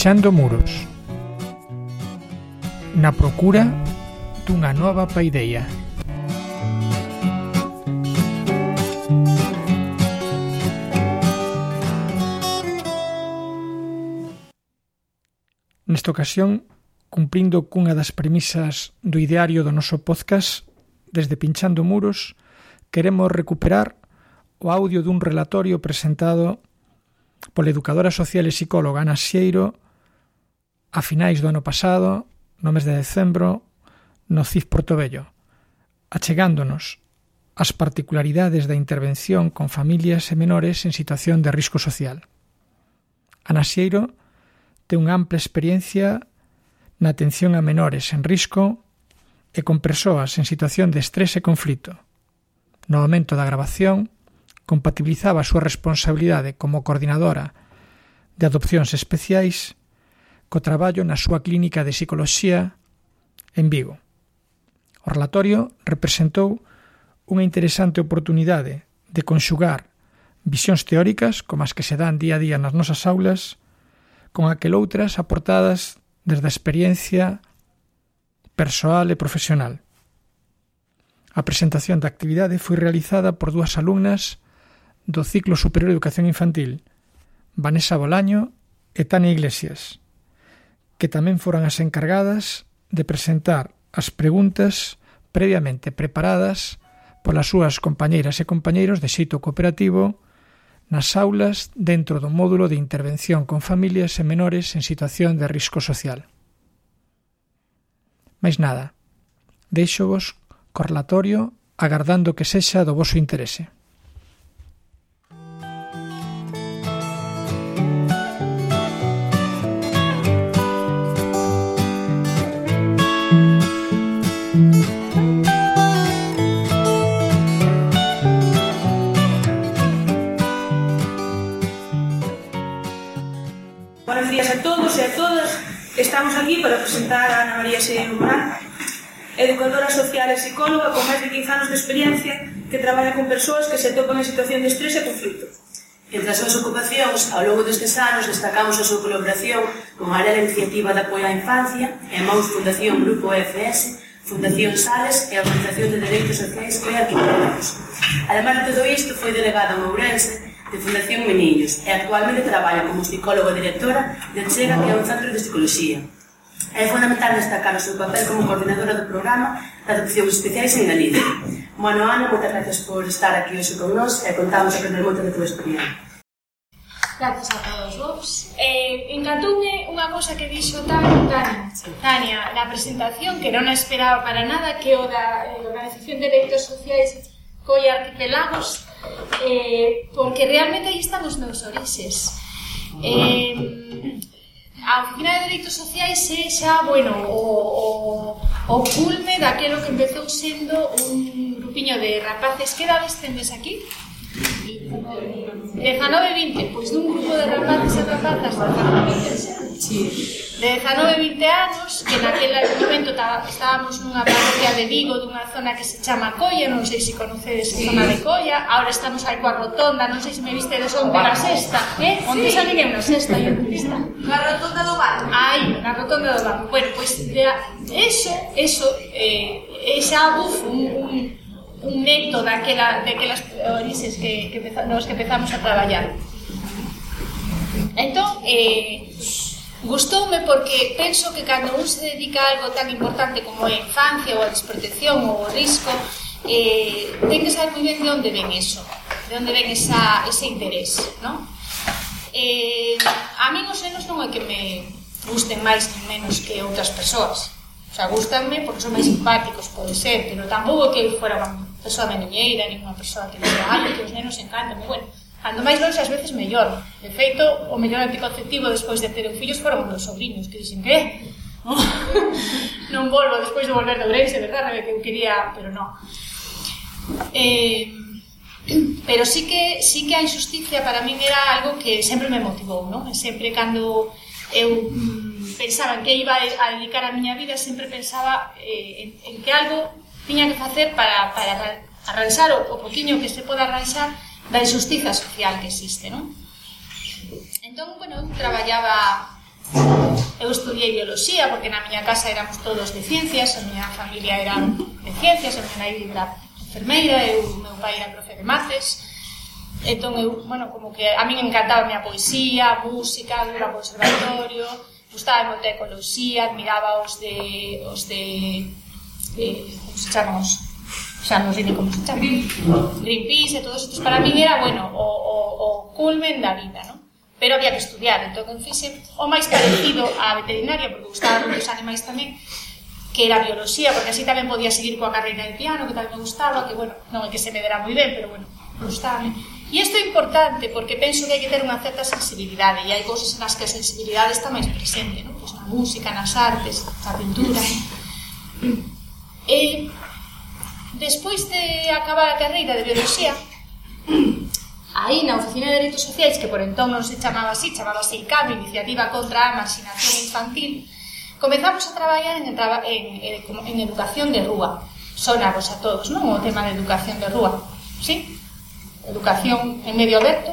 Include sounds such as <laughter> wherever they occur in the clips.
Pinchando muros na procura dunha nova paideia. Nesta ocasión, cumprindo cunha das premisas do ideario do noso podcast, desde Pinchando Muros, queremos recuperar o audio dun relatorio presentado pola educadora social e psicóloga Ana Xeiro a finais do ano pasado, no mes de decembro, no CIF Portobello, achegándonos as particularidades da intervención con familias e menores en situación de risco social. Ana Xeiro ten unha ampla experiencia na atención a menores en risco e con persoas en situación de estrés e conflito. No momento da grabación, compatibilizaba a súa responsabilidade como coordinadora de adopcións especiais co traballo na súa clínica de psicoloxía en Vigo. O relatorio representou unha interesante oportunidade de conxugar visións teóricas como as que se dan día a día nas nosas aulas con aquel outras aportadas desde a experiencia persoal e profesional. A presentación da actividade foi realizada por dúas alumnas do ciclo superior de educación infantil, Vanessa Bolaño e Tania Iglesias que tamén foran as encargadas de presentar as preguntas previamente preparadas polas súas compañeiras e compañeiros de xeito cooperativo nas aulas dentro do módulo de intervención con familias e menores en situación de risco social. Mais nada, deixo vos correlatorio agardando que sexa do voso interese. Estamos aquí para presentar a Ana María Xeiro Morán, educadora social e psicóloga con máis de 15 anos de experiencia que traballa con persoas que se topan en situación de estrés e conflito. Entre as súas ocupacións, ao longo destes anos destacamos a súa colaboración con a área da Iniciativa de Apoio á Infancia e a Fundación Grupo EFS, Fundación Sales e a Organización de Dereitos Sociais e Arquitectos. Ademais de todo isto, foi delegada en Ourense de Fundación Meniños e actualmente traballa como psicóloga directora de Chega que é un centro de psicología. É fundamental destacar o seu papel como coordinadora do programa de adopcións especiais en Galicia. Bueno, Ana, moitas gracias por estar aquí hoxe con nós e contamos aprender moito de tua experiencia. Gracias a todos vos. Eh, encantoume unha cosa que dixo Tania, Tania na presentación que non esperaba para nada que o da eh, Organización de Dereitos Sociais coi arquipelagos eh, porque realmente aí están os meus orixes eh, a Oficina de Dereitos Sociais é xa, bueno, o, o, o culme daquelo que empezou sendo un grupiño de rapaces que edades tendes aquí? 19 20, pois dun grupo de rapaces e rapazas de 19 20 Sí. De 19, 20 anos, que naquela momento estábamos nunha parroquia de Vigo, dunha zona que se chama Colla, non sei se conocedes sí. a zona de Colla, ahora estamos aí coa Rotonda, non sei se me viste de onde na sexta, eh? onde sí. xa ninguén na sexta, eu turista. Na Rotonda do Bar. Aí, na Rotonda do Bar. Bueno, pois, pues, de, eso, eso, eh, esa buf un, un, un neto daquela, daquelas orixes que, que, nos que empezamos a traballar. Entón, eh, Gustoume porque penso que cando un se dedica a algo tan importante como a infancia ou a desprotección ou o risco, eh, ten que saber moi ben de onde ven eso, de onde ven esa, ese interés, non? Eh, a mí os nenos non é que me gusten máis ni menos que outras persoas. O sea, gustanme porque son máis simpáticos, pode ser, pero tampouco que eu fuera unha persoa meneñeira, ninguna persoa que diga, ai, que os nenos encantan, bueno, Cando máis longe, ás veces, mellor. De feito, o mellor anticonceptivo despois de ter un fillos foron os sobrinhos, que dixen que eh, <laughs> non volvo despois de volver de Ourense, verdad, que eu quería, pero non. Eh, <clears throat> pero sí que sí que a injusticia para min era algo que sempre me motivou, non? E sempre cando eu mm, pensaba en que iba a dedicar a miña vida, sempre pensaba eh, en, en que algo tiña que facer para, para arranxar o, o poquinho que se poda arranxar da injustiza social que existe, non? Entón, bueno, eu traballaba eu estudiei biología porque na miña casa éramos todos de ciencias, a miña familia era de ciencias, a miña nai era enfermeira, eu, meu pai era profe de mates, entón eu, bueno, como que a min encantaba a miña poesía, a música, dura conservatorio, gustaba moito a ecoloxía, admiraba os de, os de, eh, como se chaman os, xa non sei ni como se chama Greenpeace e todos estes para min era, bueno, o, o, o culmen da vida, non? pero había que estudiar, entón fixe o máis parecido á veterinaria, porque gustaba os animais tamén, que era biología, porque así tamén podía seguir coa carreira de piano, que tamén me gustaba, que, bueno, non é que se me dera moi ben, pero, bueno, gustaba. E isto é importante, porque penso que hai que ter unha certa sensibilidade, e hai cousas nas que a sensibilidade está máis presente, non? Pois na música, nas artes, na pintura. E, Despois de acabar a carreira de Biología, aí na Oficina de Dereitos Sociais, que por entón non se chamaba así, chamábase ICAM, Iniciativa contra a Marginación Infantil, comezamos a traballar en, en, en, en educación de rúa. Sonavos a todos, non? O tema de educación de rúa. Sí? Educación en medio aberto.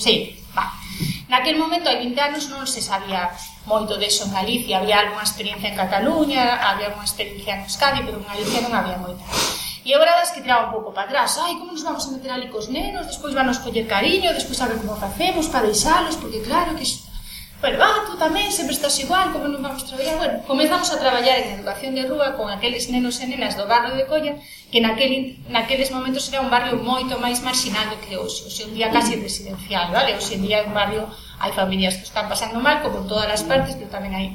Sí, va. Naquel momento, hai 20 anos, non se sabía moito deso en Galicia. Había algunha experiencia en Cataluña, había unha experiencia en Euskadi, pero en Galicia non había moita. E agora das que tiraba un pouco para atrás, ai, como nos vamos a meter ali cos nenos, despois van nos coller cariño, despois saber como facemos para deixalos, porque claro que... Bueno, ah, tú tamén, sempre estás igual, como non vamos a traballar? Bueno, comezamos a traballar en educación de rúa con aqueles nenos e nenas do barrio de Colla, que naquel, naqueles momentos era un barrio moito máis marxinal do que hoxe, hoxe un día casi residencial, vale? Hoxe en día é un barrio, hai familias que están pasando mal, como en todas as partes, pero tamén hai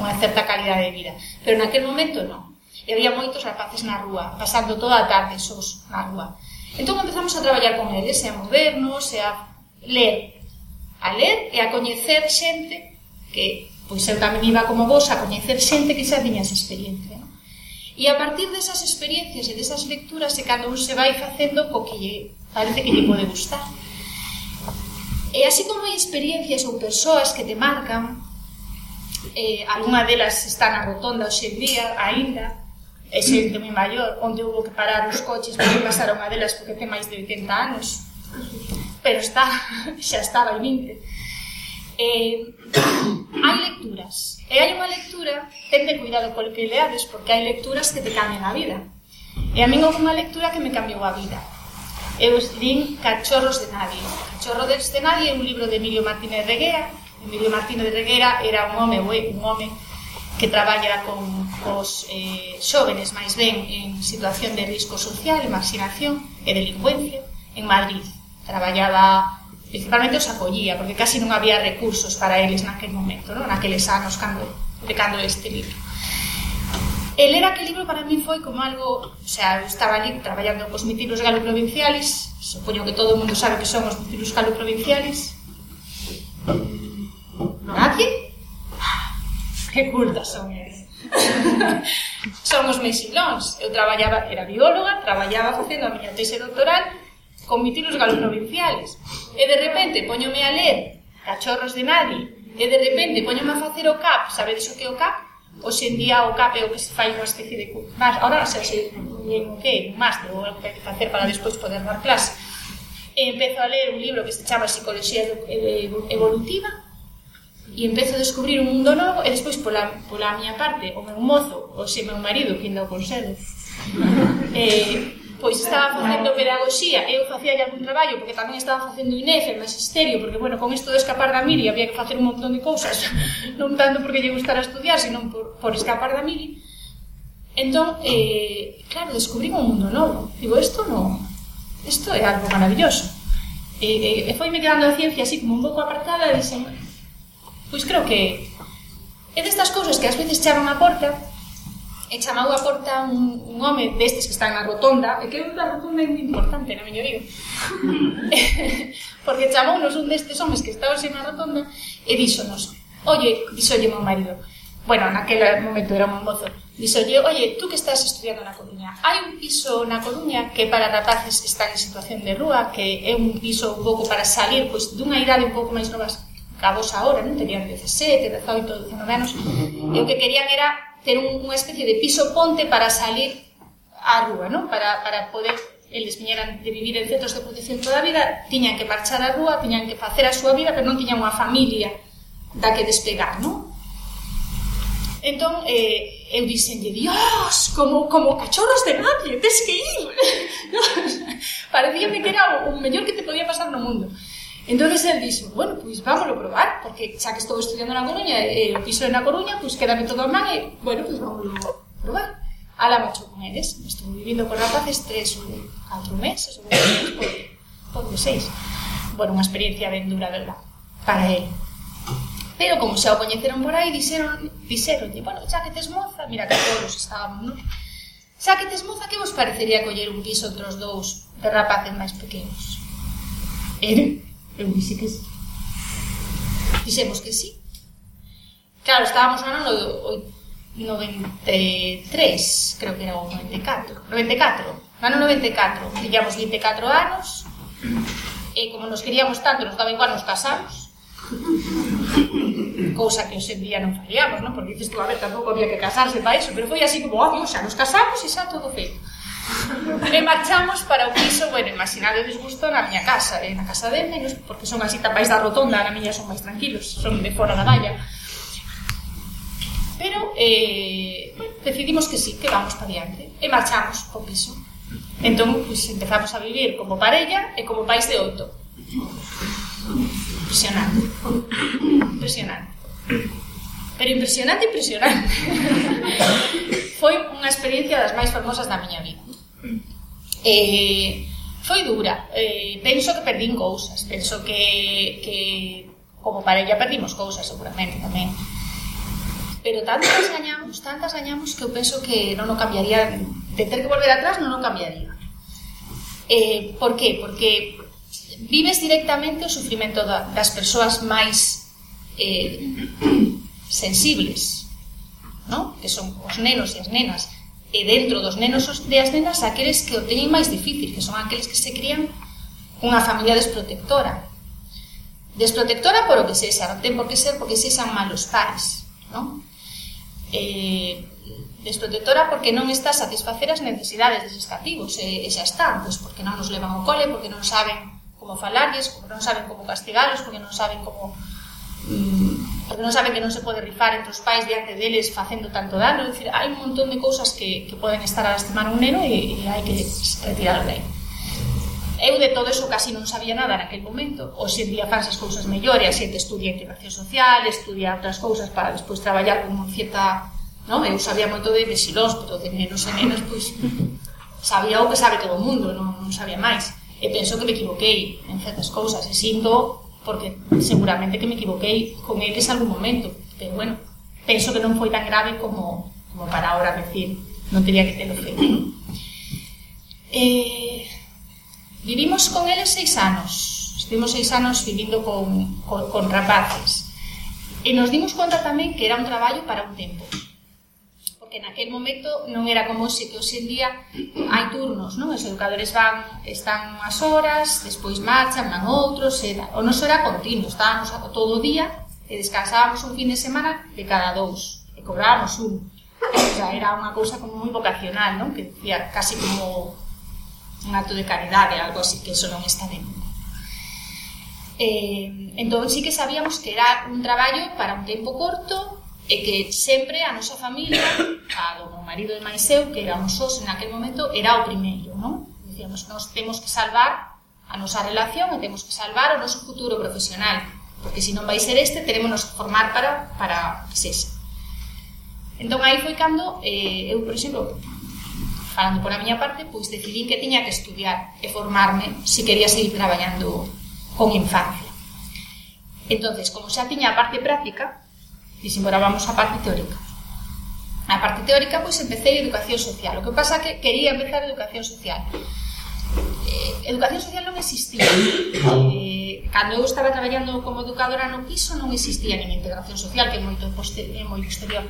unha certa calidad de vida. Pero naquel momento non, E había moitos rapaces na rúa, pasando toda a tarde sós na rúa. Entón empezamos a traballar con eles, e a movernos, e a ler, a ler e a coñecer xente que, pois eu tamén iba como vos, a coñecer xente que xa tiña esa experiencia. Non? E a partir desas experiencias e desas lecturas é cando un se vai facendo co que lle, parece que lle pode gustar. E así como hai experiencias ou persoas que te marcan, eh, algunha delas está na rotonda hoxe en día, aínda, é xente moi maior, onde houve que parar os coches porque pasaron a delas porque ten máis de 80 anos. Pero está, <laughs> xa estaba en 20. Eh, hai lecturas. E hai unha lectura, ten de cuidado polo que leades, porque hai lecturas que te cambian a vida. E a min houve unha lectura que me cambiou a vida. Eu lin Cachorros de Nadie. Cachorros de Nadie é un libro de Emilio Martínez Reguera. Emilio Martínez Reguera era un home, un home que traballa con os eh, xóvenes máis ben en situación de risco social, marginación e delincuencia en Madrid. Traballaba principalmente os acollía, porque casi non había recursos para eles naquel momento, non? naqueles anos cando, de cando este libro. E ler aquel libro para mí foi como algo, o sea, eu estaba ali traballando cos mitiros galoprovinciales, supoño que todo o mundo sabe que son os mitiros galoprovinciales. Nadie? que cultas son eles. <laughs> son os mexilóns. Eu traballaba, era bióloga, traballaba facendo a miña tese doctoral con mitilos galoprovinciales. E de repente poñome a ler Cachorros de Nadie e de repente poñome a facer o CAP. Sabedes o que é o CAP? Hoxe en día o CAP é o que se fai unha especie de... Mas, ahora, xa sei en o que? Un máster, ou o que hai que facer para despois poder dar clase. E empezo a ler un libro que se chama Psicología Evolutiva, e empezo a descubrir un mundo novo e despois pola, pola miña parte o meu mozo, o xe meu marido que ainda o conservo <laughs> eh, pois estaba facendo pedagogía eu facía algún traballo porque tamén estaba facendo INEF en magisterio porque bueno, con isto de escapar da mili había que facer un montón de cousas <laughs> non tanto porque lle gustara estudiar senón por, por escapar da mili entón, eh, claro, descubrí un mundo novo. Digo, isto non isto é algo maravilloso e, e, e foi me quedando a ciencia así como un pouco apartada e dixen, Pois creo que é destas cousas que ás veces chaman a porta e chamou a porta un, un home destes que están na rotonda e que unha rotonda moi importante na miña vida porque chamounos un destes homes que estaban na rotonda e díxonos oye, díxolle meu marido. Bueno, naquele momento era un mozo. Díxolle, oye, tú que estás estudiando na Coruña hai un piso na Coruña que para rapaces están en situación de rúa que é un piso un pouco para salir pois dunha idade un pouco máis novas a vos ahora, non? Terían 17, 18, 19 anos, e o que querían era ter un, unha especie de piso ponte para salir á rúa, non? Para, para poder eles viñeran de vivir en centros de protección toda a vida, tiñan que marchar á rúa, tiñan que facer a súa vida, pero non tiñan unha familia da que despegar, non? Entón, eh, eu dixenlle, Dios, como, como cachorros de nadie, tes que ir. <laughs> Parecíame que era o mellor que te podía pasar no mundo. Entonces él dixo, bueno, pois pues a probar, porque xa que estou estudiando na Coruña e o piso é na Coruña, pois pues quédame todo a man e, bueno, pois pues vámoslo probar. Ala macho con eles, estou vivindo con rapaces tres ou catro meses, ou meses, por, por seis. Bueno, unha experiencia ben dura, verdad, para él. Pero como xa o coñeceron por aí, dixeron, dixeron, bueno, xa que tes moza, mira que todos estábamos, non? Xa que tes moza, que vos parecería coller un piso entre os dous de rapaces máis pequenos? E Eu dixe que sí. Dixemos que sí. Claro, estábamos no ano 93, creo que era o 94. 94. Ano 94. Tiñamos 24 anos. E como nos queríamos tanto, nos daba igual, nos casamos. Cousa que hoxe en día non faríamos, non? Porque dices tú, a ver, tampouco había que casarse para iso, pero foi así como, oh, Dios, xa nos casamos e xa todo feito e marchamos para o piso, bueno, imaginade o disgusto na miña casa, e na casa de menos, porque son así tapais da rotonda, na miña son máis tranquilos, son de fora da valla. Pero, eh, bueno, decidimos que sí, que vamos para diante, e marchamos ao o piso. Entón, pues, empezamos a vivir como parella e como pais de oito. Impresionante. Impresionante. Pero impresionante, impresionante. <laughs> Foi unha experiencia das máis famosas da miña vida. Eh, foi dura, eh, penso que perdín cousas, penso que, que como parella perdimos cousas seguramente tamén. Pero tantas gañamos, tantas gañamos que eu penso que non o cambiaría, de ter que volver atrás non o cambiaría. Eh, por qué? Porque vives directamente o sufrimento da, das persoas máis eh, <coughs> sensibles, ¿no? que son os nenos e as nenas, E dentro dos nenos e as nenas aqueles que o teñen máis difícil, que son aqueles que se crían unha familia desprotectora. Desprotectora por o que sexa, non ten por que ser porque sexan malos pais, non? Eh, desprotectora porque non está a satisfacer as necesidades deses cativos, e, e xa están, pois porque non nos levan ao cole, porque non saben como falarles, porque non saben como castigalos, porque non saben como porque non saben que non se pode rifar entre os pais diante deles facendo tanto dano, é dicir, hai un montón de cousas que, que poden estar a lastimar un neno e, e hai que retiralo de aí. Eu de todo eso casi non sabía nada naquele momento. Hoxe en día fan as cousas mellores, a xente estudia integración social, estudia outras cousas para despois traballar con cierta... No? Eu sabía moito de, de xilós, pero de nenos e nenas, pois, sabía o que sabe todo o mundo, non, non sabía máis. E penso que me equivoquei en certas cousas, e sinto porque seguramente que me equivoquei con eles algún momento, pero bueno, penso que non foi tan grave como, como para ahora decir, non teria que telo feito. Eh, vivimos con eles seis anos, estivemos seis anos vivindo con, con, con rapaces, e nos dimos conta tamén que era un traballo para un tempo, que naquel momento non era como se que hoxe en día hai turnos, non? Os educadores van, están unhas horas, despois marchan, van outros, e o noso era continuo, estábamos todo o día e descansábamos un fin de semana de cada dous, e cobrábamos un. O sea, era unha cousa como moi vocacional, non? Que decía casi como un acto de caridade, algo así, que eso non está dentro. Eh, entón sí que sabíamos que era un traballo para un tempo corto e que sempre a nosa familia, a do meu marido e máis eu, que éramos sós en aquel momento, era o primeiro, non? Dicíamos, nós temos que salvar a nosa relación e temos que salvar o noso futuro profesional, porque se non vai ser este, teremos que formar para, para que sexa. Entón, aí foi cando eh, eu, por exemplo, falando por a miña parte, pois decidí que tiña que estudiar e formarme se quería seguir traballando con infancia. Entonces, como xa tiña a parte práctica, Dixen, bueno, vamos á parte teórica. A parte teórica, pois, empecé Educación Social. O que pasa que quería empezar Educación Social. Eh, educación Social non existía. Eh, cando eu estaba traballando como educadora no piso, non existía nin Integración Social, que é moito, é moi posterior.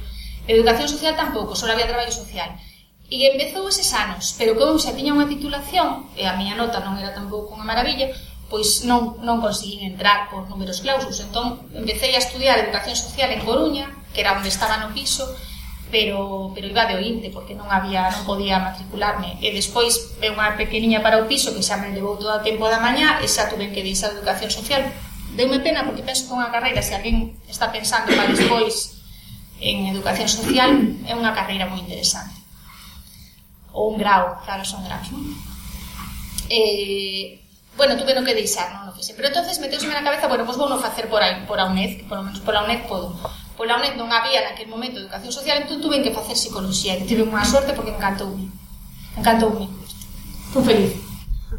Educación Social tampouco, só había traballo social. E empezou eses anos, pero que eu xa tiña unha titulación, e a miña nota non era tampouco unha maravilla, pois non, non conseguín entrar por números clausus. Entón, empecé a estudiar Educación Social en Coruña, que era onde estaba no piso, pero, pero iba de ointe, porque non había non podía matricularme. E despois, unha pequeniña para o piso, que xa me levou todo o tempo da mañá, e xa tuve que deixar a Educación Social. Deume pena, porque penso que unha carreira, se alguén está pensando para despois en Educación Social, é unha carreira moi interesante. Ou un grau, claro, son graus, non? Eh, bueno, tuve no que deixar, non, o fixe. Pero entonces meteuseme na cabeza, bueno, pois vou non facer por aí, por a UNED, que polo menos pola UNED podo. Pola UNED non había naquel momento educación social, entón tuve que facer psicología, que tive unha sorte porque encantoume. Encantoume. Fui feliz.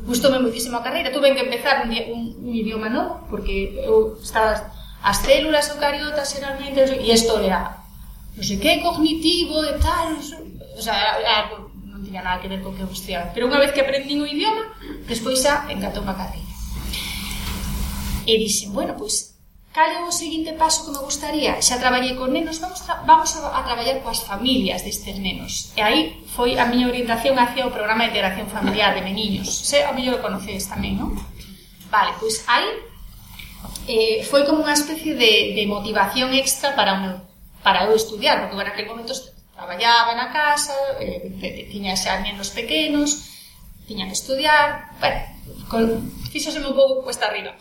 Gustoume moitísimo a carreira, tuve que empezar un, un, un idioma novo, porque eu estaba as células eucariotas eran e isto era non sei que cognitivo e tal, o sea, era, era tiña nada que ver co que eu estudiaba. Pero unha vez que aprendín o idioma, despois xa encantou a carreira. E dixen, bueno, pois, cal é o seguinte paso que me gustaría? Xa traballei con nenos, vamos, tra vamos a, a traballar coas familias destes nenos. E aí foi a miña orientación hacia o programa de integración familiar de meniños. Se a mellor o conocedes tamén, non? Vale, pois aí eh, foi como unha especie de, de motivación extra para un, para eu estudiar, porque bueno, en aquel momento traballaba na casa, eh, tiña xa nenos pequenos, tiña que estudiar, bueno, con, fixoseme un pouco cuesta arriba.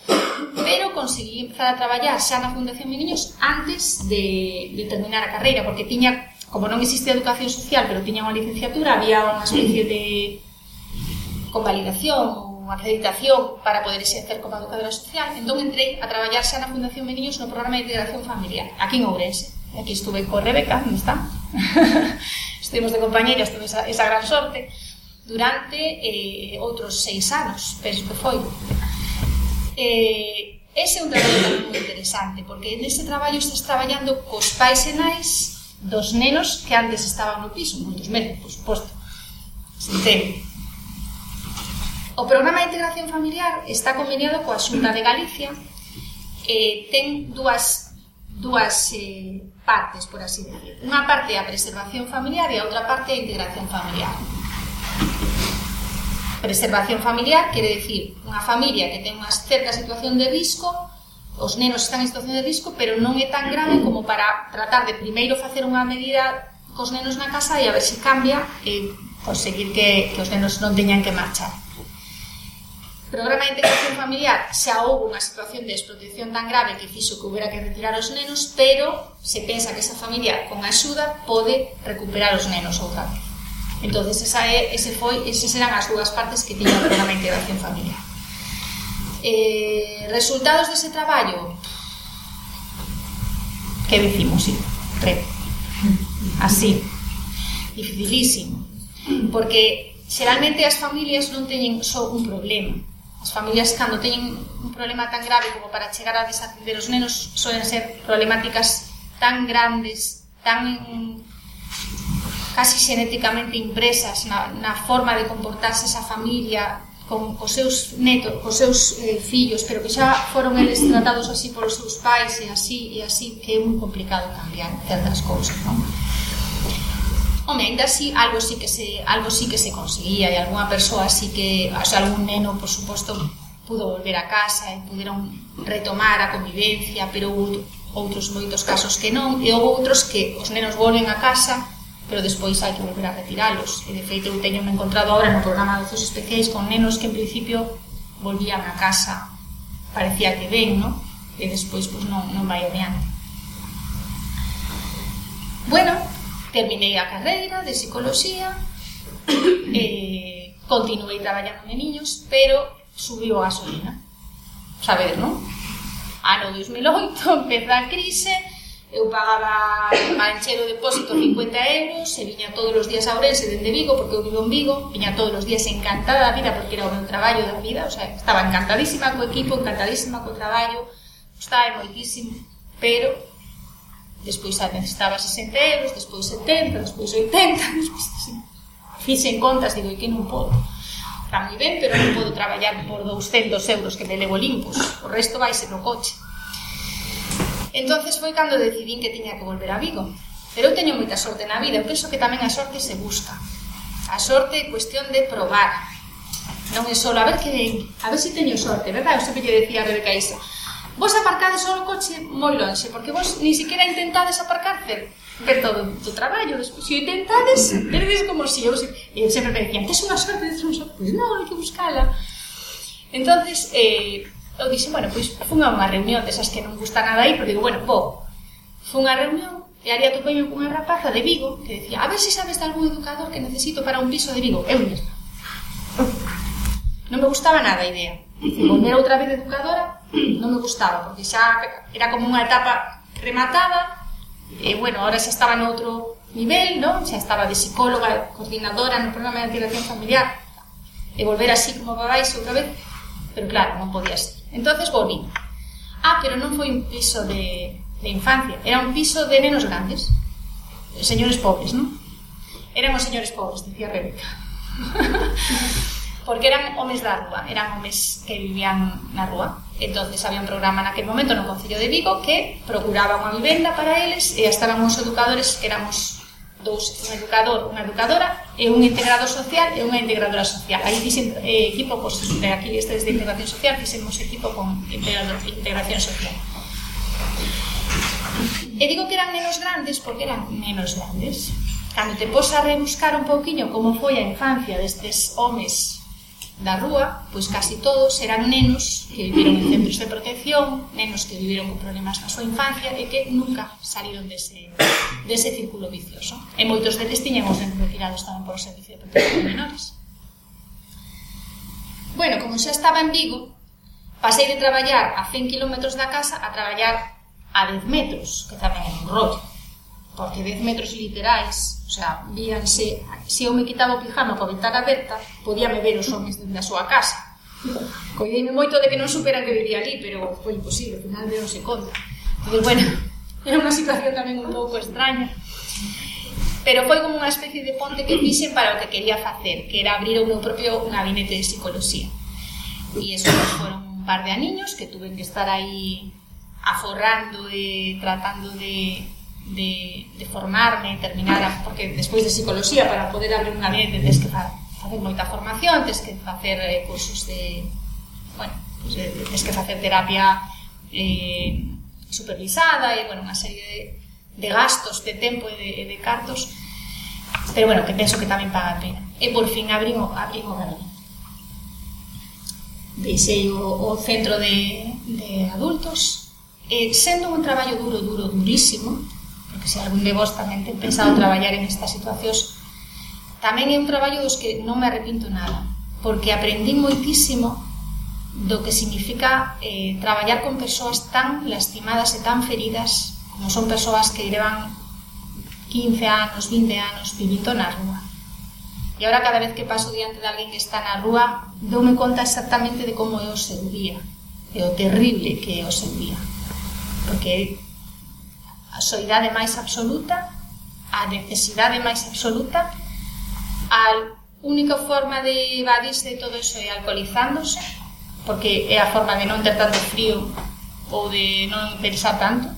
Pero conseguí empezar a traballar xa na Fundación Miniños antes de, de terminar a carreira, porque tiña, como non existía educación social, pero tiña unha licenciatura, había unha especie de convalidación unha acreditación para poder exercer como educadora social, entón entrei a traballar xa na Fundación Meniños no programa de integración familiar, aquí en Ourense aquí estuve con Rebeca, onde está, <laughs> estuvimos de compañeras, tuve esa, esa gran sorte, durante eh, outros seis anos, penso que foi. Eh, ese é un traballo moi interesante, porque nese traballo estás traballando cos pais e nais dos nenos que antes estaban no piso, moitos meses, por suposto, sincero. O programa de integración familiar está conveniado coa Xunta de Galicia, eh, ten dúas dúas eh, partes, por así decir. Unha parte é a preservación familiar e a outra parte é a integración familiar. Preservación familiar quere decir unha familia que ten unha certa situación de risco, os nenos están en situación de risco, pero non é tan grave como para tratar de primeiro facer unha medida cos nenos na casa e a ver se cambia e conseguir que, que os nenos non teñan que marchar. Programa de integración familiar xa houve unha situación de desprotección tan grave que fixo que houbera que retirar os nenos, pero se pensa que esa familia con axuda pode recuperar os nenos outra vez. Entonces esa é, ese foi, esas eran as dúas partes que tiña o programa de integración familiar. Eh, resultados dese traballo? Que dicimos, sí, tre. Así. Dificilísimo. Porque xeralmente as familias non teñen só un problema, As familias cando teñen un problema tan grave como para chegar a desatender os nenos soen ser problemáticas tan grandes, tan casi xenéticamente impresas na, na forma de comportarse esa familia con os seus netos, cos seus eh, fillos, pero que xa foron eles tratados así polos seus pais e así e así que é moi complicado cambiar certas cousas, non? home, ainda así, algo sí que se, algo sí que se conseguía e algunha persoa sí que, o sea, algún neno, por suposto, pudo volver a casa e puderon retomar a convivencia, pero houve outros moitos casos que non, e houve outros que os nenos volven a casa, pero despois hai que volver a retiralos. E de feito, eu teño me encontrado agora no programa de Ozos Especiais con nenos que en principio volvían a casa, parecía que ben, non? E despois, pois, non, non vai adiante. Bueno, Terminei a carreira de psicoloxía, <coughs> eh, continuei traballando en niños, pero subiu a gasolina. Saber, non? Ano 2008, <laughs> empeza a crise, eu pagaba a encher o depósito 50 euros e viña todos os días a Ourense dende Vigo, porque eu vivo en Vigo, viña todos os días encantada da vida, porque era o meu traballo da vida, o sea, estaba encantadísima co equipo, encantadísima co traballo, gustaba moitísimo, pero Despois xa necesitaba 60 euros, despois 70, despois 80, <laughs> despois así. Fixen contas, digo, e que non podo. Está moi ben, pero non podo traballar por 200 euros que me levo limpos. O resto vai ser no coche. Entonces foi cando decidín que tiña que volver a Vigo. Pero eu teño moita sorte na vida, eu penso que tamén a sorte se busca. A sorte é cuestión de probar. Non é só a ver que a ver se si teño sorte, verdad? Eu sempre lle decía a Rebeca Isa vos aparcades o coche moi lonxe, porque vos ni siquiera intentades aparcar cer ver do, o traballo, despois, se o intentades, perdes como si, eu, eu sempre me dicían, tes unha sorte, tes unha sorte, pois non, hai que buscala. Entonces, eh, eu dixen, bueno, pois fun a unha reunión desas que non gusta nada aí, pero digo, bueno, vou. Fun a reunión e haría topeño cunha rapaza de Vigo que decía, a ver se si sabes de algún educador que necesito para un piso de Vigo, eu mesma. Non me gustaba nada a idea volver outra vez educadora non me gustaba, porque xa era como unha etapa rematada, e bueno, ahora xa estaba noutro nivel, non? Xa estaba de psicóloga, coordinadora no programa de integración familiar, e volver así como para outra vez, pero claro, non podía ser. Entonces volví. Ah, pero non foi un piso de, de infancia, era un piso de nenos grandes, señores pobres, non? Eran os señores pobres, decía Rebeca. <laughs> porque eran homes da rúa, eran homes que vivían na rúa. entonces había un programa naquel momento no Concello de Vigo que procuraba unha vivenda para eles e estaban os educadores que éramos dous, un educador, unha educadora e un integrador social e unha integradora social. Aí fixen eh, equipo, pois, pues, de aquí estes de integración social, fixemos equipo con integrador, integración social. E digo que eran menos grandes porque eran menos grandes. Cando te pos a rebuscar un pouquiño como foi a infancia destes homes da rúa, pois casi todos eran nenos que viviron en centros de protección, nenos que viviron con problemas na súa infancia e que nunca saliron dese, dese círculo vicioso. E moitos deles tiñan os nenos retirados tamén por o Servicio de Protección de Menores. Bueno, como xa estaba en Vigo, pasei de traballar a 100 km da casa a traballar a 10 metros, que tamén é un rollo, porque 10 metros literais O sea, víanse, se eu me quitaba o pijama coa ventana aberta, podíame ver os homens dende a súa casa. Coideime moito de que non superan que vivía ali, pero foi imposible, ao final non se conta. Entón, bueno, <laughs> era unha situación tamén un pouco extraña. Pero foi como unha especie de ponte que fixen para o que quería facer, que era abrir o meu propio gabinete de psicología. E eso pues, foron un par de aniños que tuven que estar aí aforrando e tratando de de, de formarme, terminar, a, porque despois de psicología, para poder abrir unha gabinete, tens que facer moita formación, tens que facer eh, cursos de, bueno, pues, eh, tens que facer terapia eh, supervisada e, bueno, unha serie de, de gastos de tempo e de, de cartos, pero, bueno, que penso que tamén paga a pena. E, por fin, abrimos, abrimos gabinete deixei o, o centro de, de adultos, e sendo un traballo duro, duro, durísimo, se algún de vos tamén ten pensado traballar en estas situacións tamén é un traballo dos que non me arrepinto nada porque aprendín moitísimo do que significa eh, traballar con persoas tan lastimadas e tan feridas como son persoas que llevan 15 anos, 20 anos vivindo na rúa. E agora cada vez que paso diante de alguén que está na rúa doume conta exactamente de como é o seu día e o terrible que é o seu día porque a soidade máis absoluta, a necesidade máis absoluta, a única forma de evadirse de todo iso é alcoholizándose, porque é a forma de non ter tanto frío ou de non pensar tanto.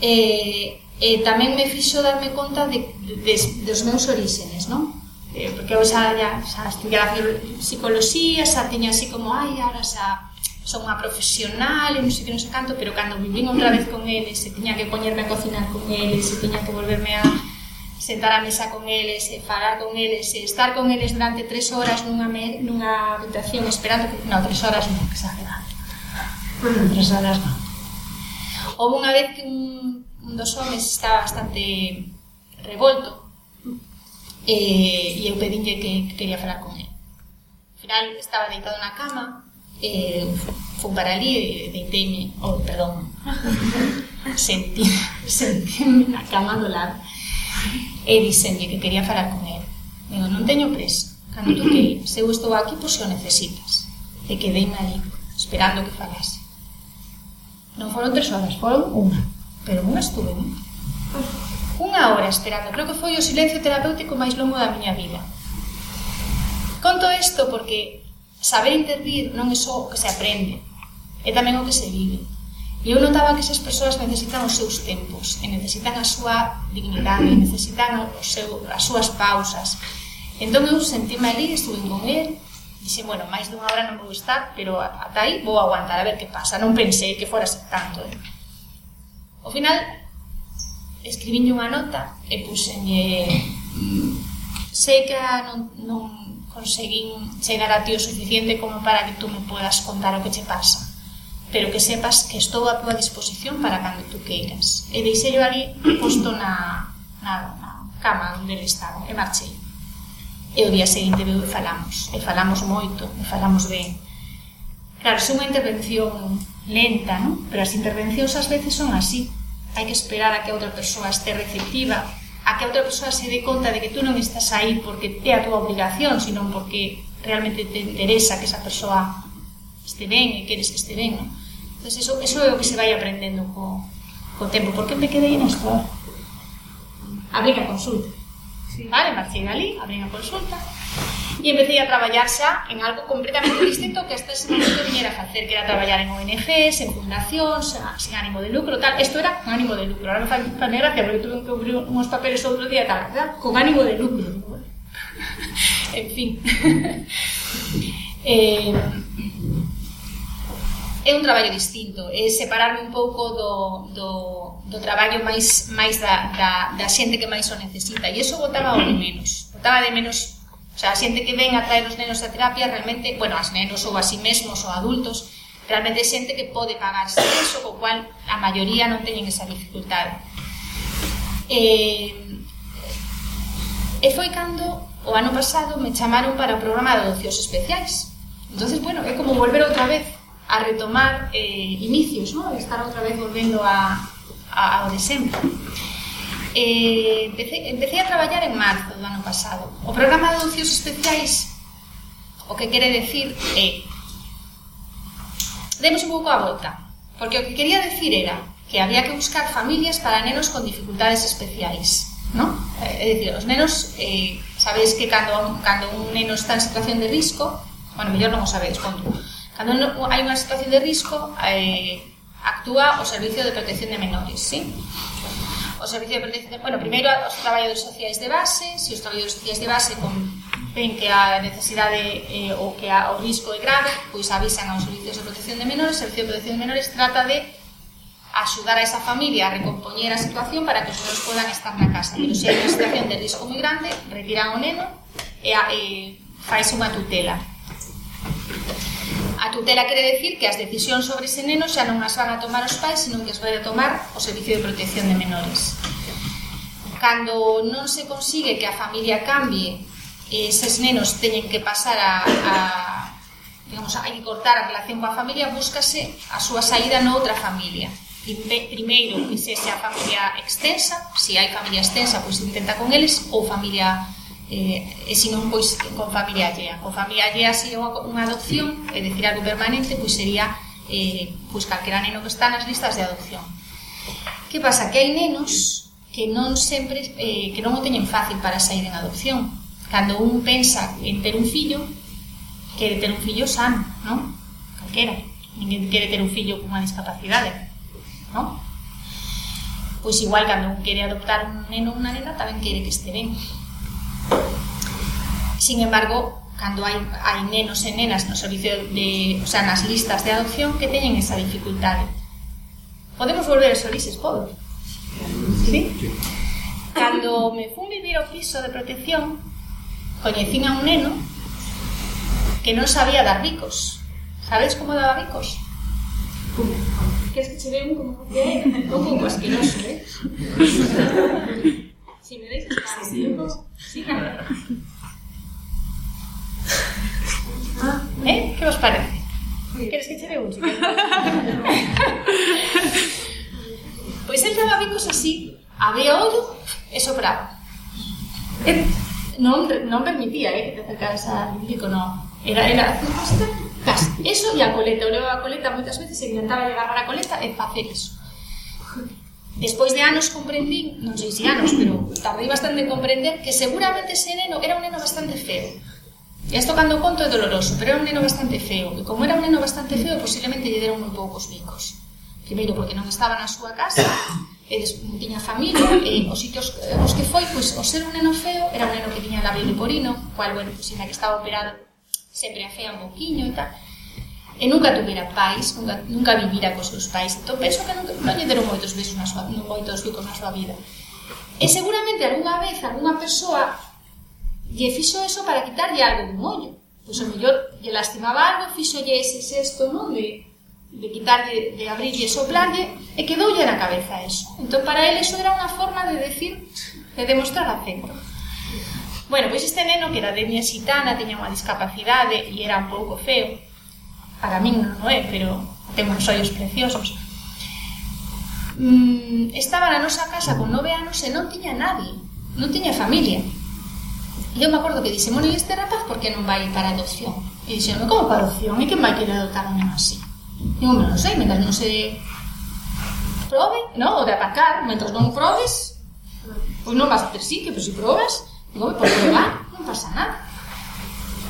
E, e tamén me fixo darme conta de, de, dos meus orígenes, non? Eh, porque eu xa, xa, xa estudiaba psicología, xa tiña así como, ai, ahora xa son unha profesional e non sei que non sei canto, pero cando vivín outra vez con eles, se tiña que poñerme a cocinar con eles, se tiña que volverme a sentar a mesa con eles, e falar con eles, e estar con eles durante tres horas nunha, me, nunha habitación esperando que... Non, tres horas non, que exagerado. Tres horas non. Houve unha vez que un, un dos homes estaba bastante revolto e, e eu pedinlle que, que quería falar con ele. Al final estaba deitado na cama, eh, fun para ali e deiteime, oh, perdón, sentí, sentíme na cama do lado e dixenlle que quería falar con él. Digo, non teño presa, cando tú que se eu estou aquí por se o necesitas. E quedeime ali, esperando que falase. Non foron tres horas, foron unha, pero unha estuve non? Unha hora esperando, creo que foi o silencio terapéutico máis longo da miña vida. Conto isto porque saber intervir non é só o que se aprende, é tamén o que se vive. E eu notaba que esas persoas necesitan os seus tempos, e necesitan a súa dignidade, e necesitan o seu, as súas pausas. Entón eu sentíme ali, estuve con el, dixe, bueno, máis dunha hora non vou estar, pero ata aí vou aguantar a ver que pasa. Non pensei que fora ser tanto. Eh? Ao final, escribinlle unha nota e puxenlle sei que non, non conseguín chegar a ti o suficiente como para que tú me puedas contar o que che pasa pero que sepas que estou a tua disposición para cando tú queiras. E deixei ali posto na, na, na cama onde ele estaba e marchei. E o día seguinte veo e falamos, e falamos moito, e falamos ben. Claro, é unha intervención lenta, non? pero as intervencións ás veces son así. Hai que esperar a que a outra persoa este receptiva a que a outra persoa se dé conta de que tú non estás aí porque é a túa obligación, sino porque realmente te interesa que esa persoa este ben e queres que este ben, non? Entón, eso, eso é o que se vai aprendendo co, co tempo. Por que me quedei nesto? Abre a consulta. Sí. Vale, marchei ali, abre a consulta, e empecé a traballar xa en algo completamente distinto que hasta ese momento viñera a facer, que era traballar en ONGs, en fundacións, sin ánimo de lucro, tal. Isto era con ánimo de lucro. Ahora me fai fan gracia porque tuve que cubrir uns papeles outro día, tal, ¿verdad? con ánimo de lucro. <laughs> en fin. <laughs> eh, é un traballo distinto, é separarme un pouco do, do, do traballo máis, máis da, da, da xente que máis o necesita, e iso botaba o de menos, botaba de menos sea, a xente que ven a traer os nenos a terapia realmente, bueno, as nenos ou así mesmos ou adultos, realmente xente que pode pagarse eso, co cual a maioría non teñen esa dificultade. E, eh, e foi cando o ano pasado me chamaron para o programa de adopcións especiais. entonces bueno, é como volver outra vez a retomar eh, inicios, ¿no? estar outra vez volvendo a, a, ao de sempre eh, empecé, empecé a traballar en marzo do ano pasado. O programa de anuncios especiais o que quere decir é eh, demos un pouco a volta, porque o que quería decir era que había que buscar familias para nenos con dificultades especiais. ¿no? Eh, é dicir, os nenos, eh, sabedes que cando, cando un neno está en situación de risco, bueno, mellor non o sabedes, conto, cando hai unha situación de risco, eh, actúa o Servicio de Protección de Menores, ¿sí? o Servicio de Protección... Bueno, primeiro, os traballadores sociais de base, se os traballadores sociais de base con ven que a necesidade eh, ou que a, o risco é grave, pois avisan aos servicios de protección de menores, o servicio de protección de menores trata de axudar a esa familia a recompoñer a situación para que os nenos podan estar na casa. Pero se hai unha situación de risco moi grande, retiran o neno e, e faise unha tutela. A tutela quere decir que as decisións sobre ese neno xa non as van a tomar os pais, senón que as vai a tomar o Servicio de Protección de Menores. Cando non se consigue que a familia cambie, eses nenos teñen que pasar a, a digamos, hai que cortar a relación coa familia, búscase a súa saída noutra familia. Primeiro, que se a familia extensa, se hai familia extensa, pois intenta con eles, ou familia eh, e senón pois con familia allea. Con familia allea se unha adopción, é dicir algo permanente, pois sería eh, pois calquera neno que está nas listas de adopción. Que pasa? Que hai nenos que non sempre eh, que non o teñen fácil para sair en adopción. Cando un pensa en ter un fillo, quere ter un fillo sano, non? Calquera. Ninguén quere ter un fillo cunha discapacidade, non? Pois igual, cando un quere adoptar un neno ou unha nena, tamén quere que este ben Sin embargo, cando hai, hai nenos e nenas no servicio de, o sea, nas listas de adopción que teñen esa dificultade. Podemos volver a Solises, podo? Sí? Cando me fun vivir ao piso de protección, coñecín a un neno que non sabía dar bicos. Sabes como daba bicos? Queres que che dé un como que un pouco asqueroso, eh? si me deis, sí, sí eh? Que vos parece? Queres que che deu un Pois el daba bicos así, abría ollo e sopraba. E non, non permitía eh, que te acercaras a bico, non. Era, era, casi. Eso e a coleta, eu levaba a coleta moitas veces e intentaba llegar a coleta e facer iso. Despois de anos comprendín, non sei se anos, pero tardei bastante en comprender que seguramente ese neno era un neno bastante feo. E isto cando conto é doloroso, pero era un neno bastante feo. E como era un neno bastante feo, posiblemente lle deron moi poucos bicos. Primeiro, porque non estaba na súa casa, e non tiña familia, e os sitios eh, os que foi, pois, o ser un neno feo, era un neno que tiña labio leporino, cual, bueno, pois, que estaba operado, sempre afea un boquiño e tal e nunca tuvera pais, nunca, nunca vivira cos seus pais. Entón, penso que nunca, non lle deron moitos besos na súa, non moitos bicos na súa vida. E seguramente algunha vez, algunha persoa lle fixo eso para quitarlle algo dun ollo. Pois o mellor lle lastimaba algo, fixolle ese sexto, non? De, de quitarlle, de abrirlle e soplarlle, e quedoulle na cabeza eso. Entón, para ele, eso era unha forma de decir, de demostrar afecto. Bueno, pois este neno que era de etnia xitana, teña unha discapacidade e era un pouco feo, para min non é, pero temos uns ollos preciosos. Mm, estaba na nosa casa con nove anos e non tiña nadie, non tiña familia. E eu me acordo que dixen, bueno, este rapaz por que non vai para adopción? E dixen, como para adopción? E quen vai querer adoptar un neno así? E eu, non sei, mentras non se probe, no, o de atacar, mentras non probes, pois non vas a ter sitio, pero se probas, digo, por que va, non pasa nada.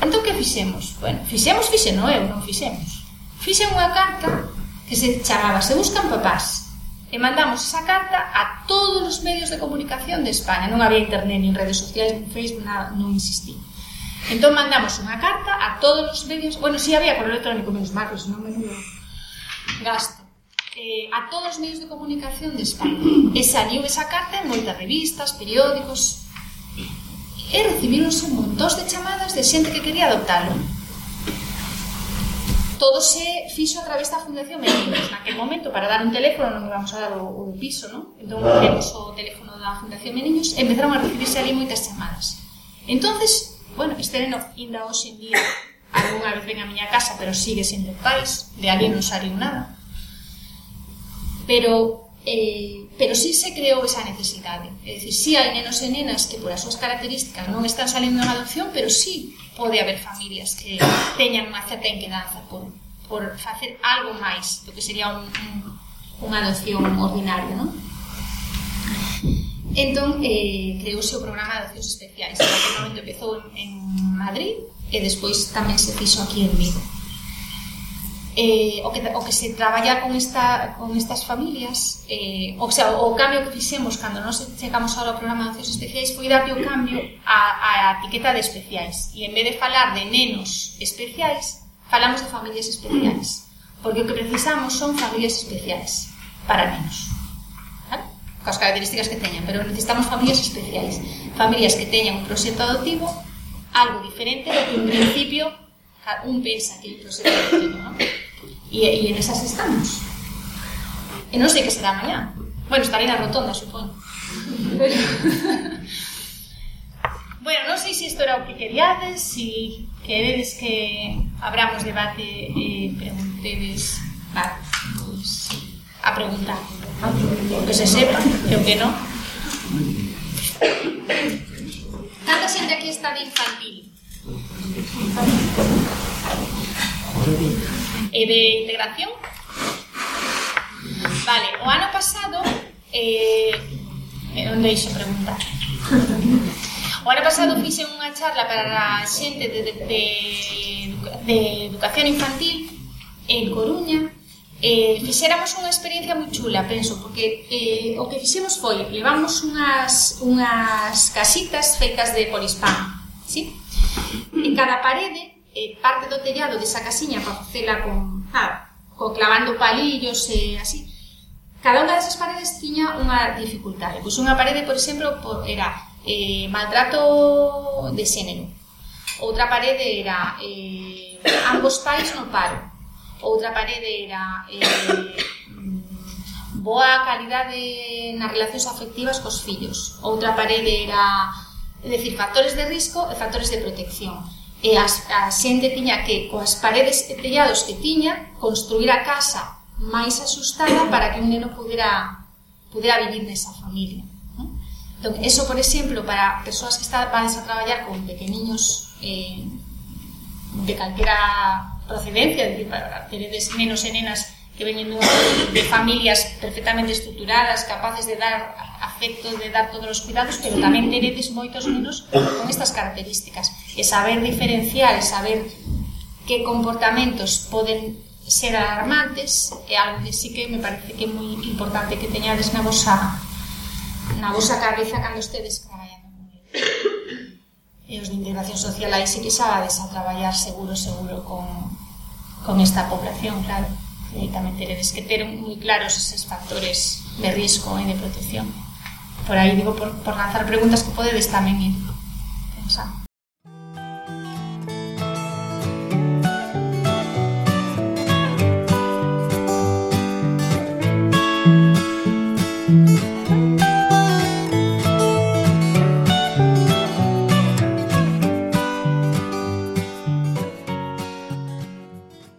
Entón, que fixemos? Bueno, fixemos, fixe, no eu, non fixemos. Fixe unha carta que se chamaba Se buscan papás e mandamos esa carta a todos os medios de comunicación de España. Non había internet, nin redes sociais, nin Facebook, nada, non existía. Entón mandamos unha carta a todos os medios, bueno, si sí, había correo electrónico, menos mal, non menudo gasto, eh, a todos os medios de comunicación de España. E saliu esa carta en moitas revistas, periódicos, e recibironse montóns de chamadas de xente que quería adoptalo. Todo se fixo a través da Fundación Meninos. Naquele momento, para dar un teléfono, non íbamos a dar o, o piso, non? Entón, temos o teléfono da Fundación Meninos e empezaron a recibirse ali moitas chamadas. Entonces, bueno, este neno, inda hoxe en día, algunha vez ven a miña casa, pero sigue sendo pais, de ali non saliu nada. Pero eh, pero sí se creou esa necesidade. É dicir, sí hai nenos e nenas que por as súas características non están salindo en adopción, pero sí pode haber familias que teñan unha certa inquedanza por, por facer algo máis do que sería un, un, unha adopción ordinaria, non? Entón, eh, creouse o programa de adopcións especiais, que no momento empezou en, en Madrid e despois tamén se fixo aquí en Vigo eh, o, que, o que se traballa con, esta, con estas familias eh, o, sea, o cambio que fixemos cando nos chegamos ao programa de accións especiais foi darlle o cambio a, a etiqueta de especiais e en vez de falar de nenos especiais falamos de familias especiais porque o que precisamos son familias especiais para nenos ¿vale? coas características que teñan pero necesitamos familias especiais familias que teñan un proxecto adoptivo algo diferente do que en principio un pensa que é un proxecto adoptivo ¿no? E, e en esas estamos. E non sei que será mañá. Bueno, estarei na rotonda, supoño. <laughs> bueno, non sei se isto era o que queríades, se queredes que abramos debate e vale, pois, a preguntar. O que se sepa e o que non. Canta xente aquí está de infantil? e de integración. Vale, o ano pasado eh, onde deixo preguntar? O ano pasado fixe unha charla para a xente de, de, de, de educación infantil en Coruña eh, fixéramos unha experiencia moi chula, penso, porque eh, o que fixemos foi, levamos unhas, unhas casitas feitas de polispán, sí? en cada parede eh, parte do tellado desa casiña para facela con, ah, co clavando palillos e así. Cada unha desas paredes tiña unha dificultade. Pois unha parede, por exemplo, por, era eh, maltrato de xénero. Outra parede era eh, ambos pais no paro. Outra parede era eh, boa calidade nas relacións afectivas cos fillos. Outra parede era, é dicir, factores de risco e factores de protección e as, a xente tiña que, coas paredes e tellados que tiña, construir a casa máis asustada para que un neno pudera, pudera vivir nesa familia. ¿no? Entón, eso, por exemplo, para persoas que están, van a traballar con pequeniños eh, de calquera procedencia, decir, para teredes nenos e nenas que veñen de familias perfectamente estructuradas, capaces de dar aspecto de dar todos os cuidados, pero tamén teredes moitos nenos con estas características. E saber diferenciar, e saber que comportamentos poden ser alarmantes é algo que sí que me parece que é moi importante que teñades na vosa na vosa cabeza cando estedes traballando con ele. E os de integración social aí sí que sabades a traballar seguro, seguro con, con esta población, claro. E tamén teredes que ter moi claros eses factores de risco e de protección. por aí digo por, por lanzar preguntas que podedes tamén ir pensando.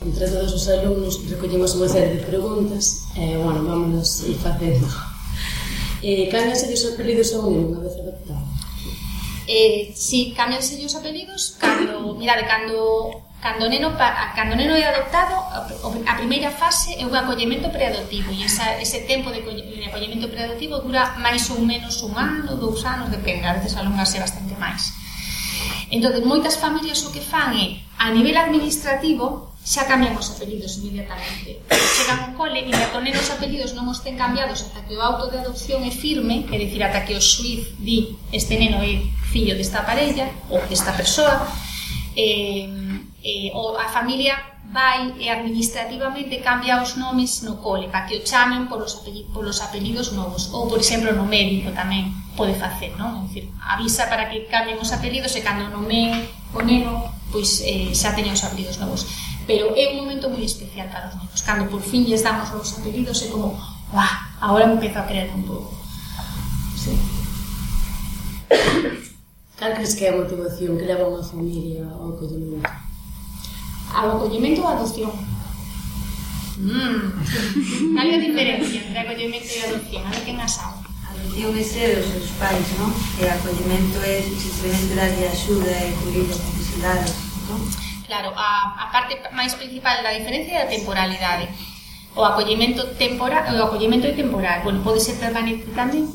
Entre todos os alumnos recollimos unha serie de preguntas e, eh, bueno, vámonos ir facendo Eh, cámbianse os apelidos a un unha vez adaptado? Eh, si, sí, cámbianse os apelidos cando, mirade, cando cando o neno, cando neno é adoptado, a primeira fase é un acollemento preadoptivo e esa, ese tempo de, de acollemento preadoptivo dura máis ou menos un ano, dous anos, depende, a veces alongase bastante máis. Entón, moitas familias o que fan é, a nivel administrativo, xa cambian os apelidos inmediatamente. Chegan ao cole e a toner os apelidos non os ten cambiados ata que o auto de adopción é firme, é dicir, ata que o suiz di este neno é fillo desta parella ou desta persoa, eh, eh, ou a familia vai e administrativamente cambia os nomes no cole para que o chamen polos, apellidos, polos apelidos novos ou, por exemplo, no médico tamén pode facer, non? É dicir, avisa para que cambien os apelidos e cando nome o neno pois eh, xa teña os apelidos novos pero é un momento moi especial para os nenos, cando por fin lles damos os apelidos é como, uah, agora me empezo a creer un pouco. Sí. <coughs> Cal crees que é a motivación que leva unha familia ao acollimento? Ao acollimento ou a adopción? Mm. Cal é a diferencia entre acollimento e adopción? A quen as sabe? Adopción é ser os seus pais, non? E acollimento é simplemente darlle axuda e cubrir as necesidades, non? claro, a, a parte máis principal da diferencia é a temporalidade. O acollemento temporal, o acollemento é temporal, bueno, pode ser permanente tamén,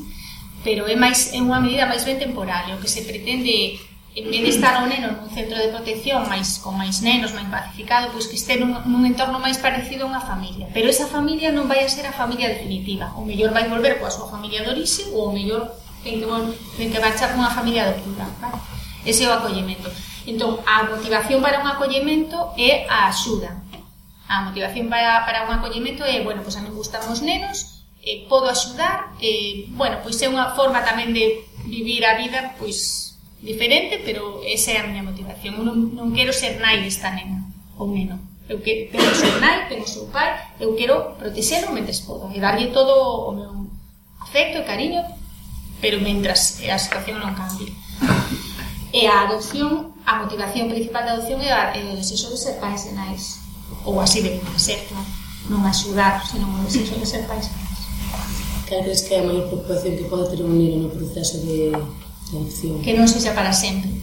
pero é máis é unha medida máis ben temporal, o que se pretende en vez de estar o neno nun centro de protección máis con máis nenos, máis pacificado, pois que este nun, nun entorno máis parecido a unha familia. Pero esa familia non vai a ser a familia definitiva. O mellor vai volver coa súa familia de orixe ou o mellor ten que, ten que marchar cunha familia adoptiva. Vale? Ese é o acollemento. Entón, a motivación para un acollemento é a axuda. A motivación para, para un acollemento é, bueno, pois a mí gustan os nenos, eh, podo axudar, eh, bueno, pois é unha forma tamén de vivir a vida, pois, diferente, pero esa é a miña motivación. Eu non, non quero ser nai desta nena, ou neno. Eu quero, tengo seu nai, tengo seu pai, eu quero protexerlo mentres podo, e darlle todo o meu afecto e cariño, pero mentras a situación non cambie. E a adopción a motivación principal da adopción é, a, é o desexo de ser pais e nais ou así de ser, non, non axudar, senón o desexo de ser pais e nais. Cal crees que é a maior preocupación que pode ter un neno no proceso de, de adopción? Que non sexa para sempre.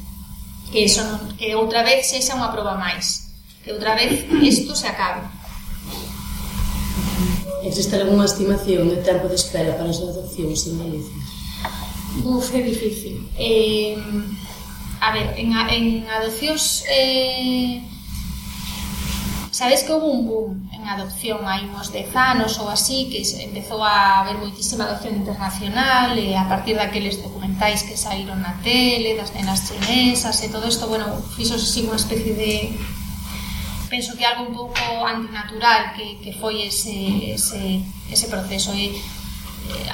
Que, eso non, que outra vez sexa unha proba máis. Que outra vez isto se acabe. Existe algunha estimación de tempo de espera para as adopcións en Galicia? Uf, é difícil. Eh, A ver, en, en adopcións... Eh, Sabes que houve un boom en adopción hai uns 10 anos ou así que empezou a haber moitísima adopción internacional e a partir daqueles documentais que saíron na tele das nenas chinesas e todo isto bueno, fixo así unha especie de penso que algo un pouco antinatural que, que foi ese, ese, ese proceso. E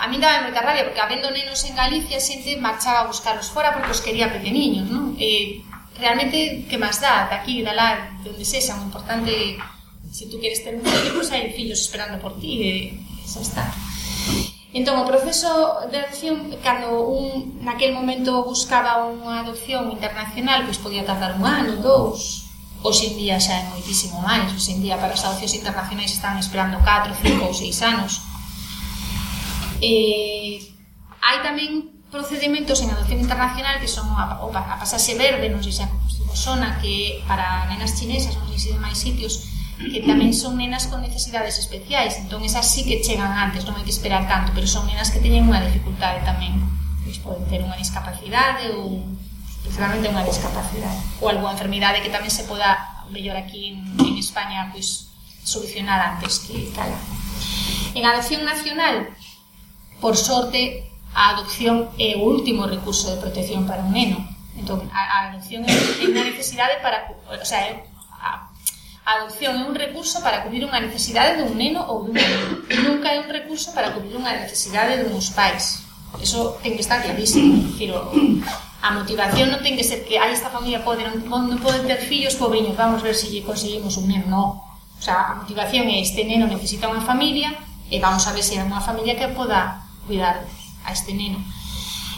a mí daba moita rabia, porque habendo nenos en Galicia, xente marchaba a buscarlos fora porque os quería pequeniños, non? E realmente, que máis dá, de aquí, de lá, de onde sexa, o importante, se tú queres ter un filho, pois hai fillos esperando por ti, e xa está. Entón, o proceso de adopción, cando un naquel momento buscaba unha adopción internacional, pois podía tardar un ano, dous, hoxe en día xa é moitísimo máis, hoxe en día para as adopcións internacionais están esperando 4, 5 ou 6 anos, Eh, hai tamén procedementos en adopción internacional que son a, a pasase verde, non sei se a zona que para nenas chinesas, non sei se de máis sitios, que tamén son nenas con necesidades especiais, entón esas sí que chegan antes, non hai que esperar tanto, pero son nenas que teñen unha dificultade tamén, pois poden ter unha discapacidade ou principalmente unha discapacidade, ou algunha enfermidade que tamén se poda mellor aquí en, en España pois solucionar antes que tal. En adopción nacional, Por sorte, a adopción é o último recurso de protección para un neno. Entón, a, a adopción é unha necesidade para... O sea, é, a, a adopción é un recurso para cubrir unha necesidade dun neno ou dun neno. Nunca é un recurso para cubrir unha necesidade duns pais. Eso ten que estar clarísimo. Pero a motivación non ten que ser que aí esta familia pode non, non poden ter fillos, pobriños, vamos ver se si conseguimos un neno. No. O sea, a motivación é este neno necesita unha familia e vamos a ver se é unha familia que poda cuidar a este neno.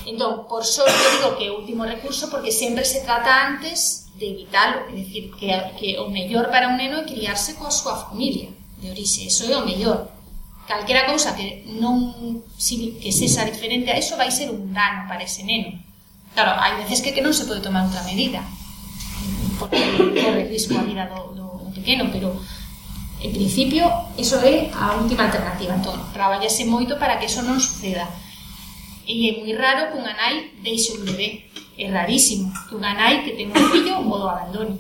Entón, por sorte, digo que é o último recurso porque sempre se trata antes de evitalo, é dicir, que, que o mellor para un neno é criarse coa súa familia de orixe, eso é o mellor. Calquera cousa que non que sexa diferente a eso vai ser un dano para ese neno. Claro, hai veces que, que non se pode tomar outra medida porque corre risco a vida do, do, do pequeno, pero En principio, iso é a última alternativa. Entón, traballase moito para que iso non suceda. E é moi raro que unha nai deixe un bebé. É rarísimo que unha nai que ten un fillo o do abandone.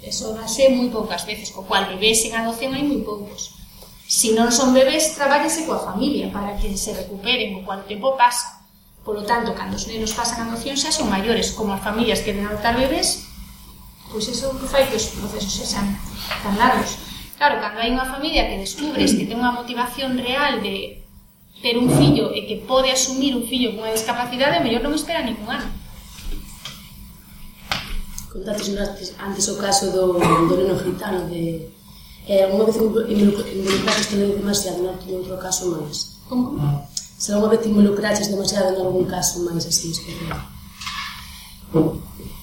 Eso dase moi poucas veces, co cual bebés en adopción hai moi poucos. Si non son bebés, trabállase coa familia para que se recuperen, o cual o tempo pasa. Por lo tanto, cando os nenos pasan a adopción xa son maiores, como as familias queren adoptar bebés, Pois eso que fai que os procesos sexan tan largos. Claro, cando hai unha familia que descubres que ten unha motivación real de ter un fillo e que pode asumir un fillo cunha discapacidade, mellor non espera ningún ano. Contaste antes, antes o caso do, do neno gitano de... Eh, unha vez involucraste demasiado en outro caso máis. Como? Se unha vez involucraches demasiado en algún caso máis así, espera.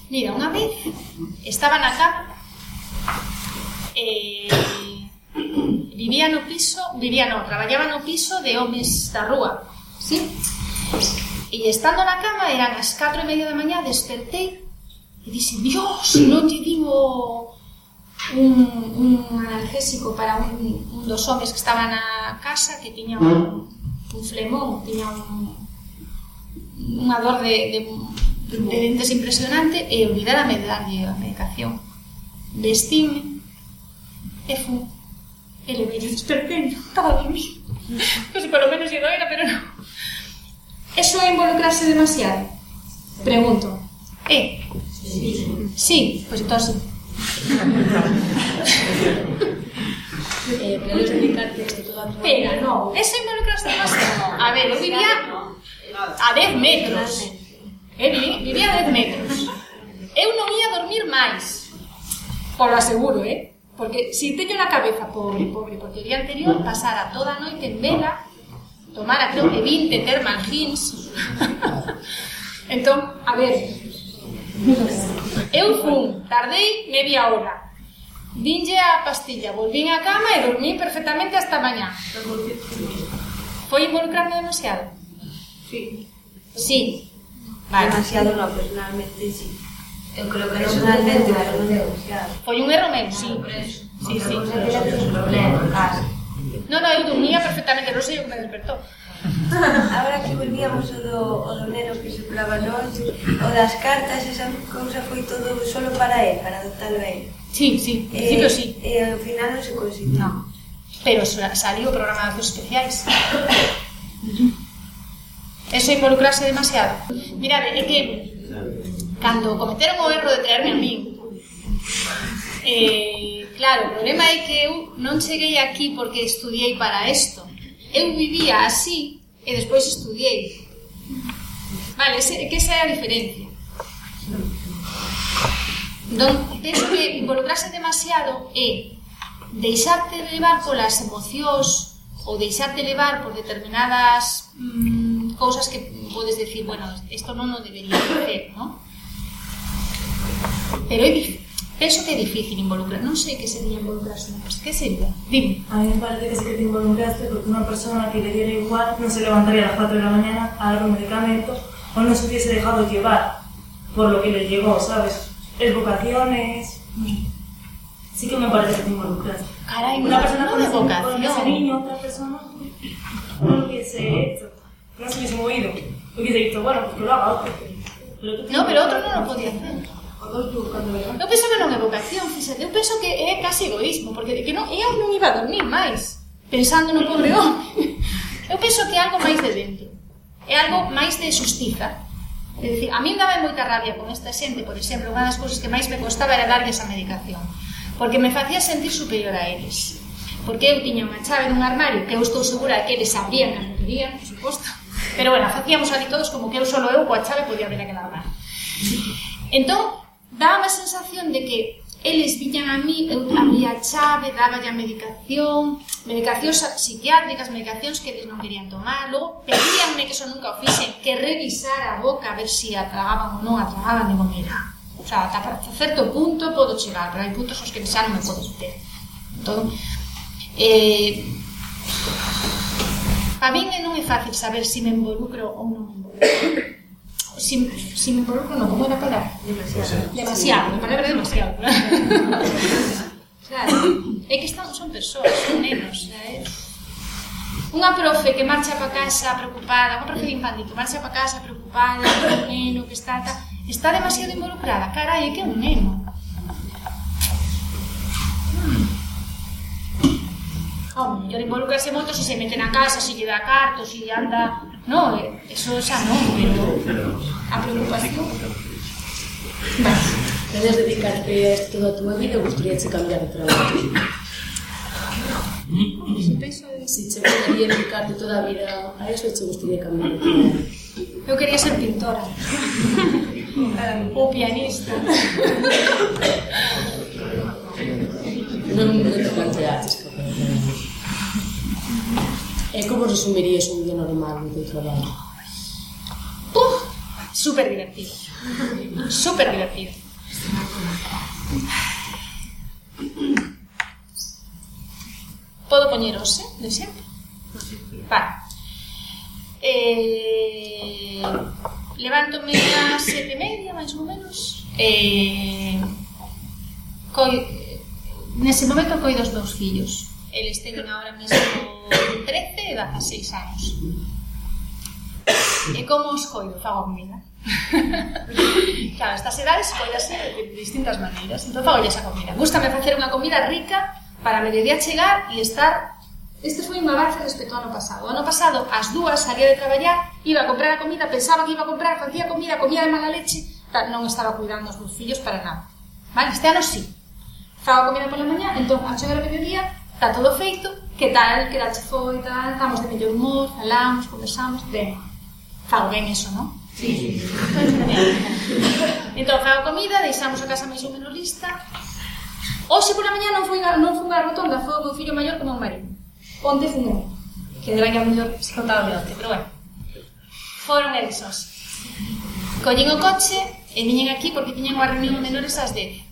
Mira, unha vez estaba na cama e eh, vivía no piso, vivía no, traballaba no piso de homes da rúa, sí? E estando na cama, eran as 4 e media da mañá, despertei e dixe, Dios, non te digo un, un analgésico para un, un dos homes que estaba na casa que tiña un, un flemón, tiña un, unha dor de, de de dentes impresionante e olvidárame de darlle a medicación. Vestime e fu. E le veio despertei, estaba a dormir. Non sei, polo menos lle doera, pero non. Eso é involucrarse demasiado? Pregunto. Eh, Sí. Sí, pois pues entón sí. eh, pero explicarte toda a Pero, eso involucrarse demasiado. A ver, eu vivía a 10 metros. Eh, vivía 10 metros. Eu non ia dormir máis. Por aseguro, eh? Porque si teño na cabeza, pobre, pobre, porque o día anterior pasara toda a noite en vela, tomara, creo que 20 thermal jeans. <laughs> entón, a ver, eu fun, tardei media hora, dinlle a pastilla, volvín á cama e dormí perfectamente hasta mañá. Foi involucrarme demasiado? Sí. Sí, Vale. Demasiado no, personalmente sí. Eu creo que non personalmente vai non denunciado. Foi un erro meu, sí. Sí, sí. No, non, eu dormía perfectamente, non sei o que me despertou. <laughs> Agora que volvíamos o do, o do neno que se plava noite, o das cartas, esa cousa foi todo solo para él, para adoptarlo a él. Sí, sí, en principio eh, sí. E eh, ao final non se conseguiu. No. Pero salió o programa de especiais. <laughs> Eso involucrarse demasiado. Mirade, é que cando cometeron o erro de traerme a min, eh, claro, o problema é que uh, eu non cheguei aquí porque estudiei para isto. Eu vivía así e despois estudiei. Vale, ese, que esa é a diferencia. Don, penso que involucrarse demasiado é deixarte levar polas emocións ou deixarte levar por determinadas mm, cousas que podes decir, bueno, isto non o debería hacer, ¿no? Pero Penso que é difícil involucrar, non sei que sería involucrarse na persona. Que sería? Dime. A mí me parece que sí que te involucraste porque unha persona que le diera igual non se levantaría a las 4 de la mañana a dar un medicamento o non se hubiese dejado llevar por lo que le llegó, ¿sabes? Es vocaciones... Sí que me parece que te involucraste. Caray, una persona con, de ese, vocación. con ese niño, otra persona no lo hecho. no se hubiese movido. Hubiese dicho, bueno, pues que lo haga otro. Pero no, pero otro no lo podía hacer. Eu penso que non é vocación, fíxate, eu penso que é case egoísmo, porque que non, eu non iba a dormir máis, pensando no pobre home. Eu penso que é algo máis de dentro, é algo máis de justiza. É dicir, a mí daba moita rabia con esta xente, por exemplo, unha das cousas que máis me costaba era darlle esa medicación, porque me facía sentir superior a eles. Porque eu tiña unha chave dun armario que eu estou segura que eles abrían cando querían, por suposto, Pero bueno, facíamos ali todos como que eu solo eu coa chave podía ver aquela mar. Entón, daba a sensación de que eles viñan a mí, eu abría a chave, daba a medicación, medicacións psiquiátricas, medicacións que eles non querían tomar, logo pedíanme que eso nunca o fixen, que revisara a boca a ver se si atragaban ou non atragaban de maneira. O sea, ata para certo punto podo chegar, pero hai puntos os que xa non me podo meter. Entón, eh, A min non é fácil saber se si me involucro ou non me involucro. Si, si me involucro, non, como era a palabra? Demasiado. Demasiado, a palabra é demasiado. claro, é que están, son persoas, son nenos, eh? Unha profe que marcha para casa preocupada, unha profe de infantil que marcha para casa preocupada, un neno que está... Está demasiado involucrada, carai, é que é un neno. Home, mellor involucrarse moito se se mete na casa, se lle dá cartos, se anda... No, eso xa non, pero a preocupación... Vas. Dedicarte a isto toda a tua vida cambiar de traballo? Si che gustaría dedicarte toda a vida a ou che gustaría cambiar de traballo? Eu quería ser pintora. <laughs> Ou pianista. Non, non te planteaches que E como resumirías un día normal do teu traballo? Puf, super divertido. super divertido. Podo poñeros, eh? De sempre? Vale. Eh, levántome a sete e media, máis ou menos. Eh, coi, nese momento coi dos dous fillos Eles teñen agora mesmo 13 e 16 anos. E como os coido? Fago comida. <laughs> claro, estas edades coidase de distintas maneiras. Entón fago esa comida. Gústame facer unha comida rica para me mediodía chegar e estar Este foi un avance respecto ao ano pasado. O ano pasado, ás dúas, salía de traballar, iba a comprar a comida, pensaba que iba a comprar, facía comida, comía de mala leche, tal, non estaba cuidando os meus fillos para nada. Vale, este ano sí. Fago comida pola mañá, entón, ao chegar a mediodía, está todo feito, que tal, que dache foi, tal, estamos de mellor humor, falamos, conversamos, ben, fago ben eso, non? Sí. <laughs> entón, fago comida, deixamos a casa máis ou menos lista. Oxe pola mañá non foi, non foi unha rotonda, foi o meu fillo maior como un marido. Onte eu? que era que a mellor se contaba de onte, pero bueno. Foron eles os. Collín o coche e viñen aquí porque tiñen unha reunión de menores ás 10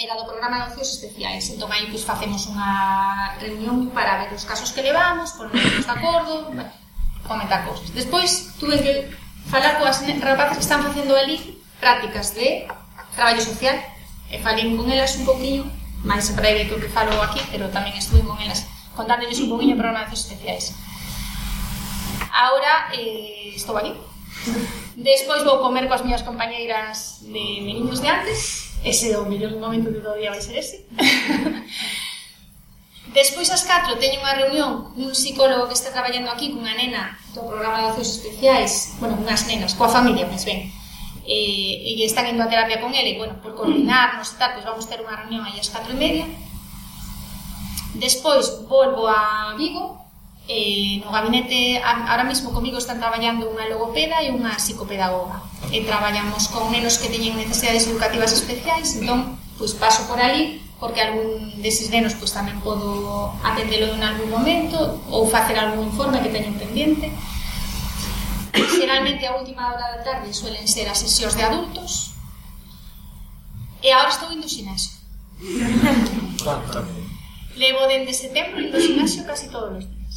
era do programa de ocios especiais. Entón, aí, pois, facemos unha reunión para ver os casos que levamos, ponernos de acordo, comentar cousas. Despois, tuve que falar coas rapaces que están facendo ali prácticas de traballo social, e falei con elas un poquinho, máis breve que o que falo aquí, pero tamén estuve con elas contándoles un poquinho programa de ocios especiais. Ahora, eh, estou aquí. Despois vou comer coas miñas compañeiras de meninos de antes, ese o mellor momento do día vai ser ese. <laughs> Despois ás 4 teño unha reunión cun psicólogo que está traballando aquí cunha nena do programa de oficios especiais, bueno, unhas nenas, coa familia, pois ben, eh, e están indo a terapia con ele, bueno, por coordinarnos e tal, pois vamos ter unha reunión aí ás 4 e media. Despois volvo a Vigo, e no gabinete, ahora mismo comigo están traballando unha logopeda e unha psicopedagoga e traballamos con nenos que teñen necesidades educativas especiais, entón, pois paso por ali porque algún deses nenos pois, tamén podo atendelo en algún momento ou facer algún informe que teñen pendente. Geralmente a última hora da tarde suelen ser as sesións de adultos e agora estou indo xinasio. Levo dende setembro indo xinasio casi todos os días.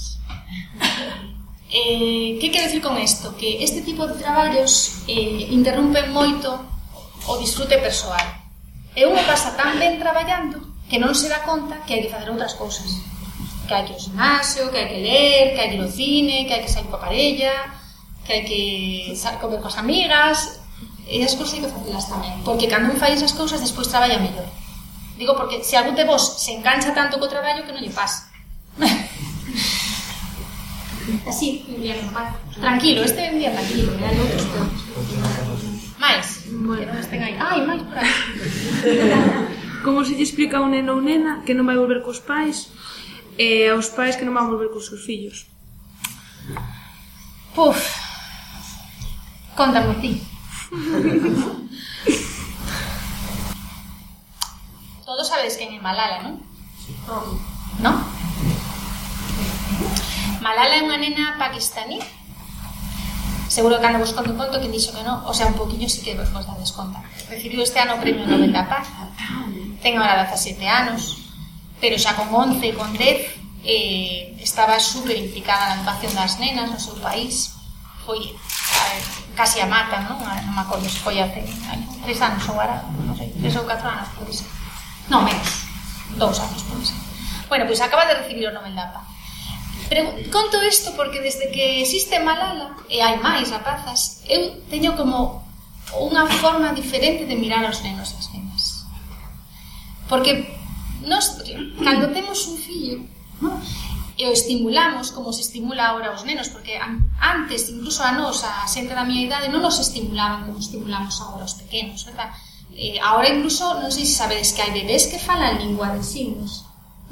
<laughs> Eh, que quero decir con isto? Que este tipo de traballos eh, interrumpen moito o disfrute persoal. E unha pasa tan ben traballando que non se dá conta que hai que facer outras cousas. Que hai que ir ao gimnasio, que hai que ler, que hai que ir ao cine, que hai que sair coa parella, que hai que comer coas amigas... E as cousas hai que facelas tamén, porque cando un fai esas cousas despois traballa mellor. Digo, porque se algún de vos se engancha tanto co traballo que non lle pasa. <laughs> Así, un día normal. Tranquilo, este é un día tranquilo, é algo outros estou. Mais, bueno, que non estén aí. Ai, máis por aí. <laughs> Como se lle explica a un neno ou nena que non vai volver cos pais e aos pais que non van volver cos seus fillos? Puf, Contamo ti. <laughs> Todos sabes quen é Malala, non? Sí. Non? Malala é unha nena pakistaní, seguro que cando vos conto conto que dixo que non, o sea, un poquinho si que vos vos dades conta. Recibiu este ano o Premio Nobel da Paz, ten ahora 17 anos, pero xa con 11 e con 10 eh, estaba super implicada na educación das nenas no seu país, foi a ver, casi a mata, non? A, non me acordo se foi hace tres anos ou ara, non sei, tres ou catro anos, por iso. Non, menos, dous anos, pode ser. Bueno, pois pues acaba de recibir o Nobel da Paz. Pero conto isto porque desde que existe Malala, e hai máis rapazas, eu teño como unha forma diferente de mirar aos nenos e as nenas. Porque nos, cando temos un fillo, no? e o estimulamos como se estimula agora os nenos, porque antes, incluso a nos, a xente da miña idade, non nos estimulaban como estimulamos agora os pequenos, verdad? Eh, ahora incluso, non sei se sabedes que hai bebés que falan lingua de signos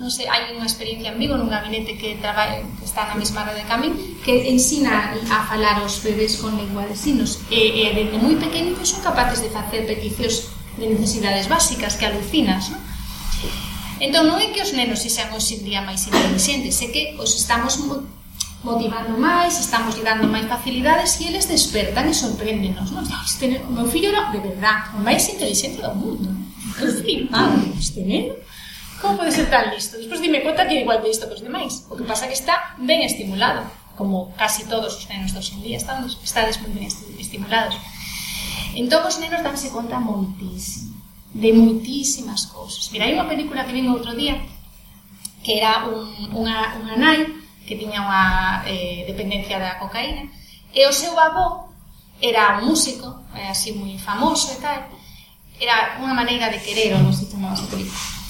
non sei, hai unha experiencia en Vigo nun gabinete que traballe, que está na mesma rede Camin que ensina a falar os bebés con lengua de signos e, e desde moi pequenitos son capaces de facer peticións de necesidades básicas que alucinas, non? Entón non é que os nenos sexan hoxe en día máis inteligentes, é que os estamos motivando máis, estamos lle dando máis facilidades e eles despertan e sorpréndenos. Non? Este neno, o meu fillo era de verdad o máis inteligente do mundo. Eu flipaba, este neno Como pode ser tan listo? Despois dime conta que é igual de listo que os demais. O que pasa que está ben estimulado, como casi todos os nenos dos en día, están, estades moi ben estimulados. Entón, os nenos danse conta moitísimo, de moitísimas cousas. Mira, hai unha película que vin outro día, que era un, unha, unha nai que tiña unha eh, dependencia da cocaína, e o seu avó era un músico, eh, así moi famoso e tal, era unha maneira de querer, non se chamaba esa película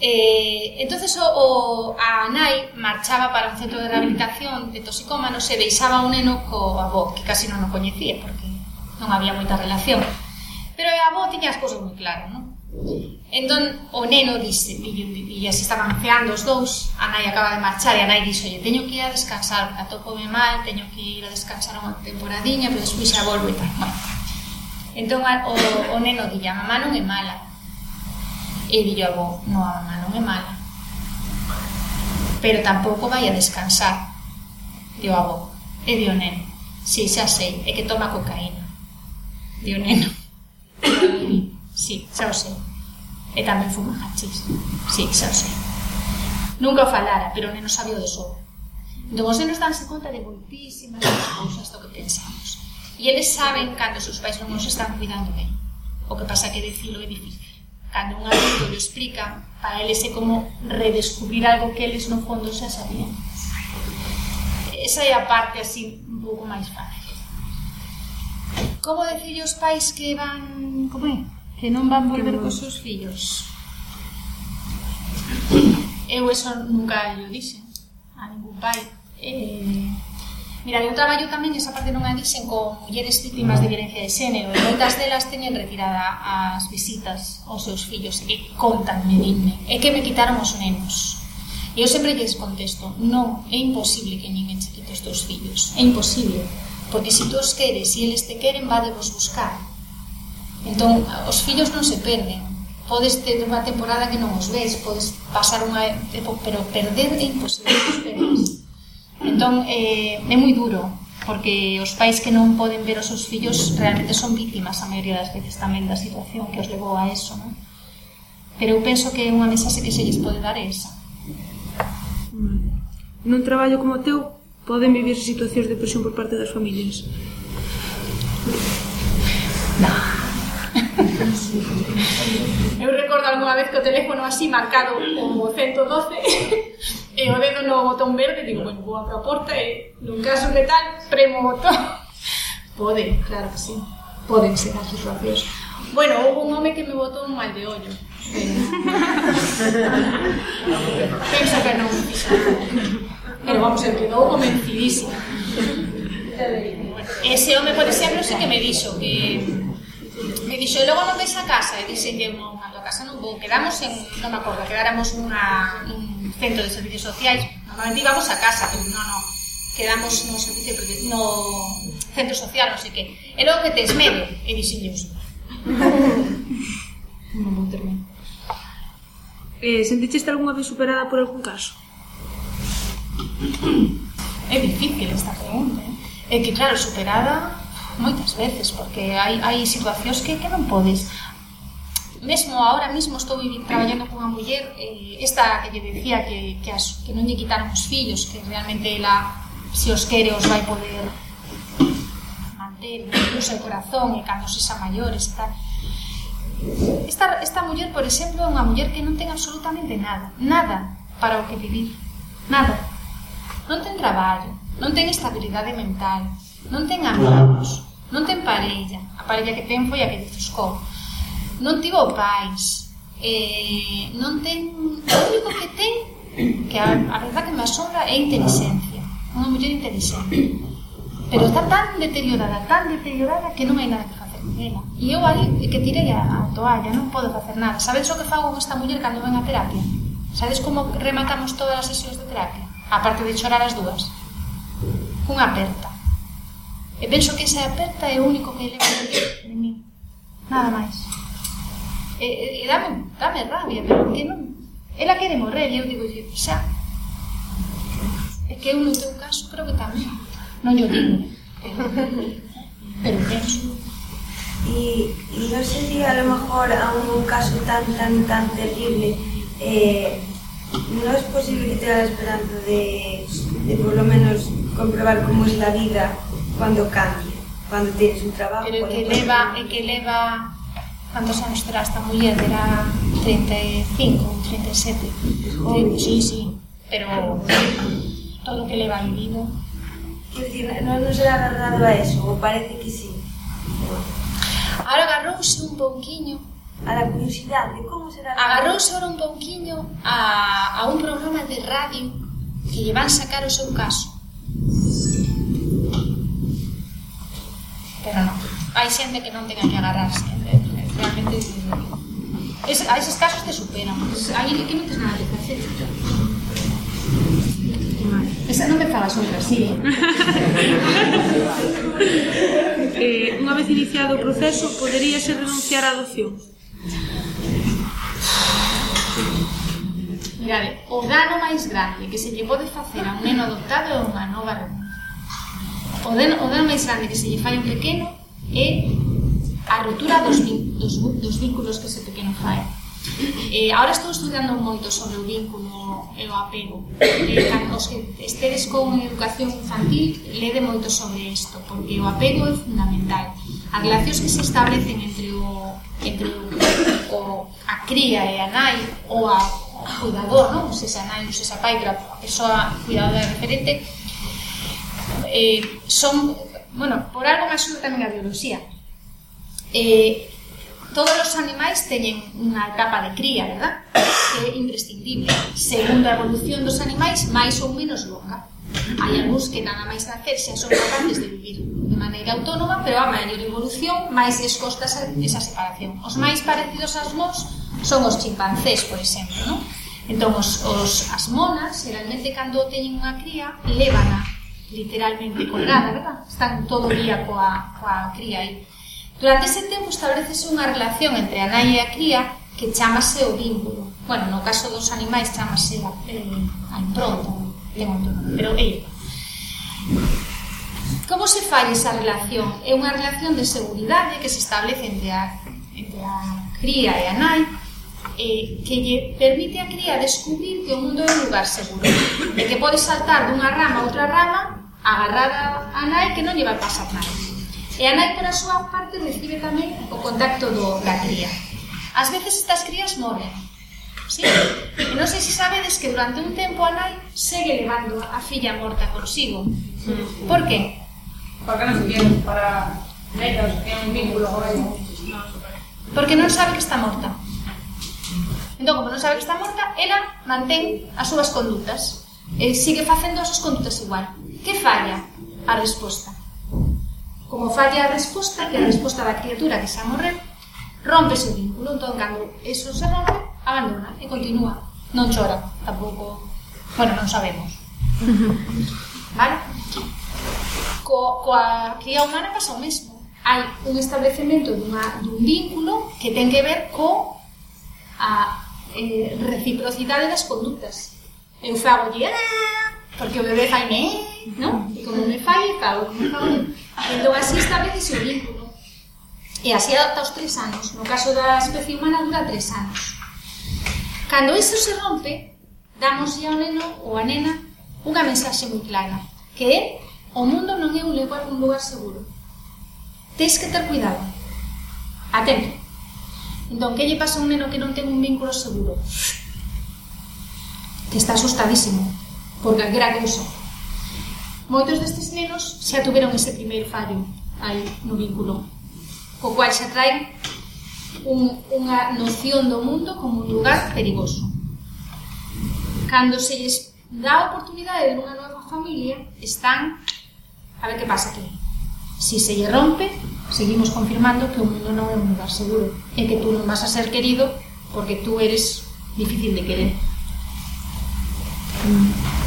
Eh, entonces o, o a nai marchaba para un centro de rehabilitación de toxicómanos e deixaba un neno co avó, que casi non o coñecía porque non había moita relación. Pero a avó tiña as cousas moi claras, non? Entón, o neno disse, e así estaban feando os dous, a nai acaba de marchar e a nai dixo, teño que ir a descansar, atopome mal, teño que ir a descansar unha temporadiña, pero despois xa volvo e tal. Bueno. Entón, o, o neno dilla, mamá non é mala, e dillo a avó, no, a mamá non é mala. Pero tampouco vai a descansar, dio avó. E dio neno, si, xa sei, é que toma cocaína. Dio neno. si, <coughs> sí, xa o sei. E tamén fuma hachís. Si, sí, xa o sei. Nunca o falara, pero o neno sabía de sobra. Entón, os nenos danse conta de moitísimas cousas do que pensamos. E eles saben cando os seus pais non os están cuidando ben. O que pasa que decilo é difícil cando un adulto lo explica, para eles é como redescubrir algo que eles no fondo xa sabían. Esa é a parte así un pouco máis fácil. Como decir os pais que van... Como é? Que non van volver cos seus fillos. Eu eso nunca lo dixe a ningún pai. Eh, Mira, eu traballo tamén esa parte non a dixen con mulleres víctimas de mm. violencia de xénero e moitas delas teñen retirada as visitas aos seus fillos e contanme, dinme, é que me quitaron os nenos. E eu sempre lles contesto, non, é imposible que ninguén se quite os teus fillos, é imposible, porque se si tú os queres e eles te queren, vade vos buscar. Entón, os fillos non se perden, podes ter unha temporada que non os ves, podes pasar unha... época pero perder é imposible que os perdes Entón, eh, é moi duro, porque os pais que non poden ver os seus fillos realmente son vítimas a maioría das veces tamén da situación que os levou a eso, non? Pero eu penso que unha mensaxe que se lles pode dar é esa. Mm. Nun traballo como o teu, poden vivir situacións de presión por parte das familias? Non. Eu recordo algunha vez que o teléfono así marcado como 112 e o dedo no botón verde, digo, bueno, vou a porta e nun caso de tal, premo o botón. Pode, claro que sí, poden ser as situacións. Bueno, houve un home que me botou un mal de ollo. <laughs> Penso que non. Pero vamos, el quedou convencidísimo. Ese home, por exemplo, sí que me dixo que me dixo, logo non deixa casa. E dixenlle, non, a tua casa non vou. Quedamos en, non me acordo, quedáramos nunha, un centro de servicios sociais. Normalmente íbamos a casa, pero non, non. Quedamos no servicio, no centro social, non sei que. E logo que tes medo. E dixenlle, non vou ter medo. Eh, senticheste algunha vez superada por algún caso? <clears throat> É difícil esta pregunta, eh? É que, claro, superada moitas veces, porque hai, hai situacións que, que non podes. Mesmo ahora mismo estou traballando cunha muller eh, esta que lle decía que, que, as, que non lle quitaron os fillos que realmente ela se os quere os vai poder manter incluso o corazón e cando se xa maior está esta, esta muller por exemplo é unha muller que non ten absolutamente nada nada para o que vivir nada. Non ten traballo non ten estabilidade mental non ten amigos non ten parella, a parella que ten foi a que lle buscou. Non tivo pais, eh, non ten, o único que ten, que a, a verdad que me asombra é inteligencia, unha muller inteligente. Pero está tan deteriorada, tan deteriorada que non hai nada que facer con ela. E eu ali que tirei a, a toalla, non podo facer nada. Sabedes o que fago con esta muller cando ven a terapia? Sabedes como rematamos todas as sesións de terapia? Aparte de chorar as dúas. Cunha aperta E penso que esa aperta é o único que leva de mí. Nada máis. E, e dame, dame rabia, pero que non... Ela quere morrer, e eu digo, xa, é que eu no teu caso creo que tamén. Non yo digo, pero, pero penso. E, e non sería a lo mejor a un caso tan, tan, tan terrible eh, non es posible que te da la esperanza de, de por lo menos comprobar cómo es la vida cuando cambia, cuando tienes un trabajo... Pero eh, que leva, é que leva... Cantos anos terá esta muller? Terá 35, 37? joven. sí, sí. Pero todo o que leva vivido... Quer decir, non nos era agarrado a eso, ou parece que sí. Ahora agarrouse un pouquiño a la curiosidade de como será... Agarrouse ahora un pouquiño a, a un programa de radio que lle van sacar o seu caso pero non. Hai xente que non tenga que agarrarse, realmente es, a eses casos te superan, aí que non tens nada que facer. Esa non me pensabas outra, sí. eh, unha vez iniciado o proceso, poderíase renunciar á adopción? Mirade, o dano máis grande que se lle pode facer a un neno adoptado é unha nova renuncia O dano, o dano máis grande que se lle fai un pequeno é a rotura dos, dos, dos vínculos que ese pequeno fai. Eh, ahora estou estudando moito sobre o vínculo e o apego. Eh, os que estedes con educación infantil lede moito sobre isto, porque o apego é fundamental. As relacións que se establecen entre o, entre o, o a cría e a nai ou a, o cuidador, non? Se xa nai ou se xa pai, pero a persoa cuidadora referente, eh, son, bueno, por algo me axuda tamén a biología. Eh, todos os animais teñen unha etapa de cría, verdad? Que é imprescindible. Segundo a evolución dos animais, máis ou menos longa. Hai algúns que nada máis nacer xa son capaces de vivir de maneira autónoma, pero a maior evolución máis lles costa esa, esa separación. Os máis parecidos aos mos son os chimpancés, por exemplo, non? Entón, os, os, as monas, geralmente, cando teñen unha cría, levan a literalmente colgada, verdad? Están todo o día coa, coa cría aí. Durante ese tempo establecese unha relación entre a nai e a cría que chamase o vínculo. Bueno, no caso dos animais chamase a, eh, a impronta, ten outro nome, pero é. Como se fai esa relación? É unha relación de seguridade que se establece entre a, entre a cría e a nai, eh, que lle permite a cría descubrir que o mundo é un lugar seguro e que pode saltar dunha rama a outra rama agarrada a nai que non lle vai pasar nada. E a nai, por a súa parte, recibe tamén o contacto do, da cría. Ás veces estas crías morren. Sí? E non sei se sabedes que durante un tempo a nai segue levando a filla morta consigo. Por qué? Porque non se tiene para... Netas, que un vínculo con ela. Porque non sabe que está morta. Entón, como non sabe que está morta, ela mantén as súas condutas. E sigue facendo as súas condutas igual. Que falla? A resposta. Como falla a resposta, que a resposta da criatura que xa morreu, rompese o vínculo, entón, cando eso se rompe, abandona e continúa. Non chora, tampouco... Bueno, non sabemos. <laughs> vale? Co, coa cría humana pasa o mesmo. Hai un establecemento dunha, dun vínculo que ten que ver co a eh, reciprocidade das conductas. Eu fago lle, porque o bebé faime, non? E como me fai, cago, como. Entón, así establece o vínculo. E así adapta os tres anos. No caso da especie humana dura tres anos. Cando iso se rompe, damos ao neno ou a nena unha mensaxe moi clara, que é o mundo non é un lugar, un lugar seguro. Tens que ter cuidado. Atento. Entón, que lle pasa a un neno que non ten un vínculo seguro? Que está asustadísimo por calquera cousa. Moitos destes nenos xa tuveron ese primeiro fallo aí no vínculo, co cual xa traen un, unha noción do mundo como un lugar perigoso. Cando se lles dá a oportunidade de unha nova familia, están a ver que pasa aquí. Si se lle rompe, seguimos confirmando que o mundo non é un lugar seguro e que tú non vas a ser querido porque tú eres difícil de querer. Mm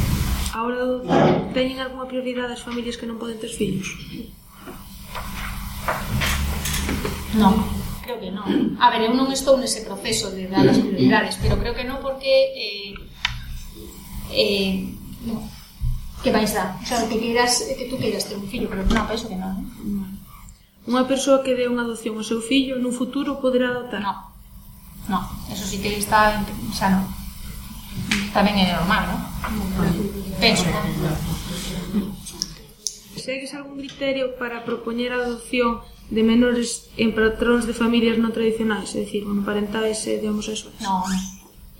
hora do teñen algunha prioridade as familias que non poden ter fillos? Non, creo que non. A ver, eu non estou nese proceso de dar as prioridades, pero creo que non porque eh, eh, no, que vais dar. O sea, que, queiras, que tú queiras ter un fillo, pero non, penso que non. Eh? Mm. Unha persoa que dé unha adopción ao seu fillo nun futuro poderá adoptar? Non, non. Eso sí que está, xa non. Tamén é normal, non? Penso. Segues algún criterio para propoñer a adopción de menores en patróns de familias non tradicionais, é dicir, monoparentais e de homosexuais? Non,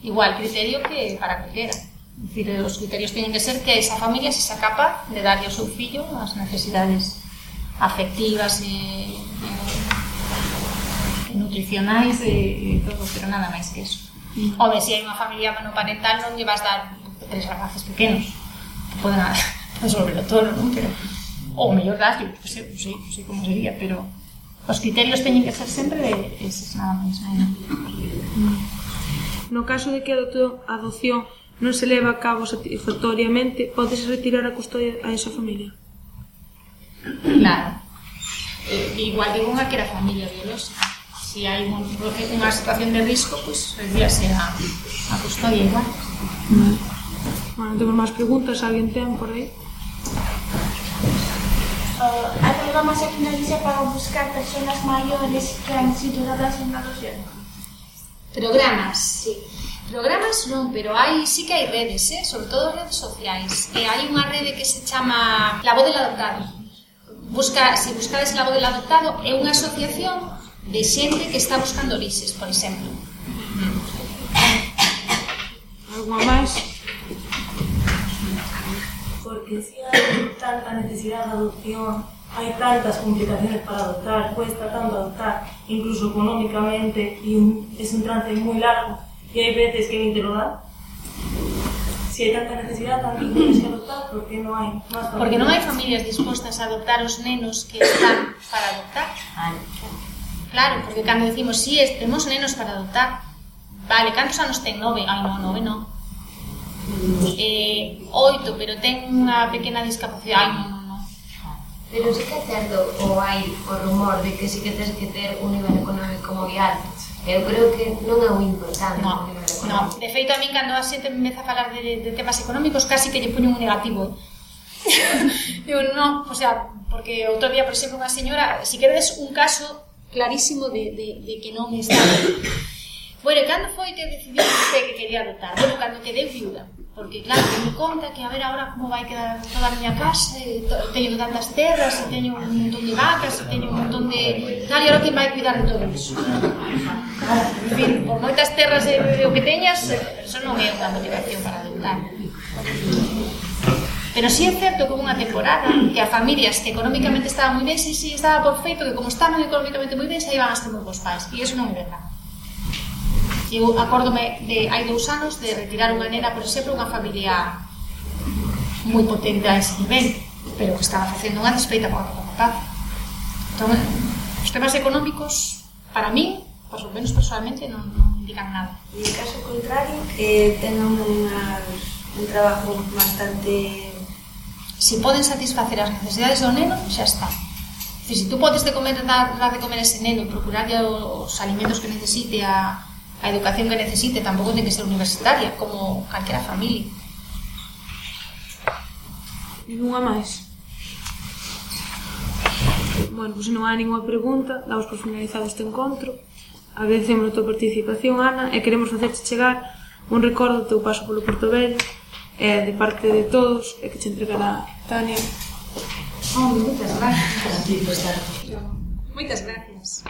igual criterio que para É Dicir, os criterios teñen que ser que esa familia se xa capaz de darlle ao seu fillo as necesidades afectivas e, e, e nutricionais e, e todo, pero nada máis que eso. Mm. Home, <laughs> se si hai unha familia monoparental non lle vas dar tres rapaces pequenos. Poden resolverlo todo, non? Pero, ou mellor daslle, non sei, non sei, non sei como sería, pero os criterios teñen que ser sempre de eses nada máis nada. ¿eh? No caso de que a adopción non se leva a cabo satisfactoriamente, podes retirar a custodia a esa familia? Claro. Eh, igual digo unha que era familia biolóxica si hai un, unha situación de risco, pois pues, redíase a, a custodia igual. Vale. Bueno, temos máis preguntas, alguén ten por aí? Ah, uh, a programación finaliza para buscar personas maiores que han sido dadas en adopción. Programas, sí. Programas non, pero hai sí que hai redes, eh? sobre todo redes sociais. E hai unha rede que se chama La Voz del Adoptado. Busca, se buscades La Voz del Adoptado, é unha asociación de xente que está buscando orixes, por exemplo. Alguma máis? Porque si hai tanta necesidade de adopción, hai tantas complicaciones para adoptar, cuesta tanto adoptar, incluso económicamente, e un, es un trance moi largo, e hai veces que ni te lo dan, si hai tanta necesidade, tanto tienes que adoptar, porque non hai máis familias? Porque non hai familias dispostas a adoptar os nenos que están para adoptar. Claro, porque cando decimos, si, sí, temos nenos para adoptar, vale, cantos anos ten? Nove? Ai, non, nove non. Eh, oito, pero ten unha pequena discapacidade, ai, non, non, non. Pero sí que é certo, ou hai o rumor de que sí que tens que ter un nivel económico moi alto. Eu creo que non é moi importante no. No. De feito, a mí, cando a xente me empeza a falar de, de temas económicos, casi que lle puño un negativo. <laughs> eu non, o sea, porque outro día, por exemplo, unha señora, si queredes un caso clarísimo de, de, de que non está. bueno, cando foi que decidiu que quería adoptar? Bueno, cando quedei viuda porque claro, que me conta que a ver agora como vai quedar toda a miña casa, e teño tantas terras, e teño un montón de vacas, e teño un montón de... tal, e agora que vai cuidar de todo iso? En fin, por moitas terras e o que teñas, eh, eso non é unha motivación para adoptar. Pero sí é certo que unha temporada que a familias que económicamente estaban moi ben, sí, sí, estaba por feito que como estaban económicamente moi ben, se iban a ser moi bons pais. E iso non é verdade. Eu acórdome de hai dous anos de retirar unha nena, por exemplo, unha familia moi potente a ese nivel, pero que estaba facendo unha despeita coa papá. Entón, os temas económicos, para min, por lo menos personalmente, non, non indican nada. E en caso contrario, eh, que tengan unha, un trabajo bastante se poden satisfacer as necesidades do neno, xa está. Se se tú podes de comer, dar, dar de comer ese neno, procurarlle os alimentos que necesite, a, a educación que necesite, tampouco ten que ser universitaria, como calquera familia. Ninguna máis. Bueno, pois se non hai ninguna pregunta, damos por finalizado este encontro. Agradecemos a tua participación, Ana, e queremos facerte chegar un recordo do teu paso polo Porto Velho eh, de parte de todos e que che entregará Tania. Oh, moitas gracias. Moitas gracias.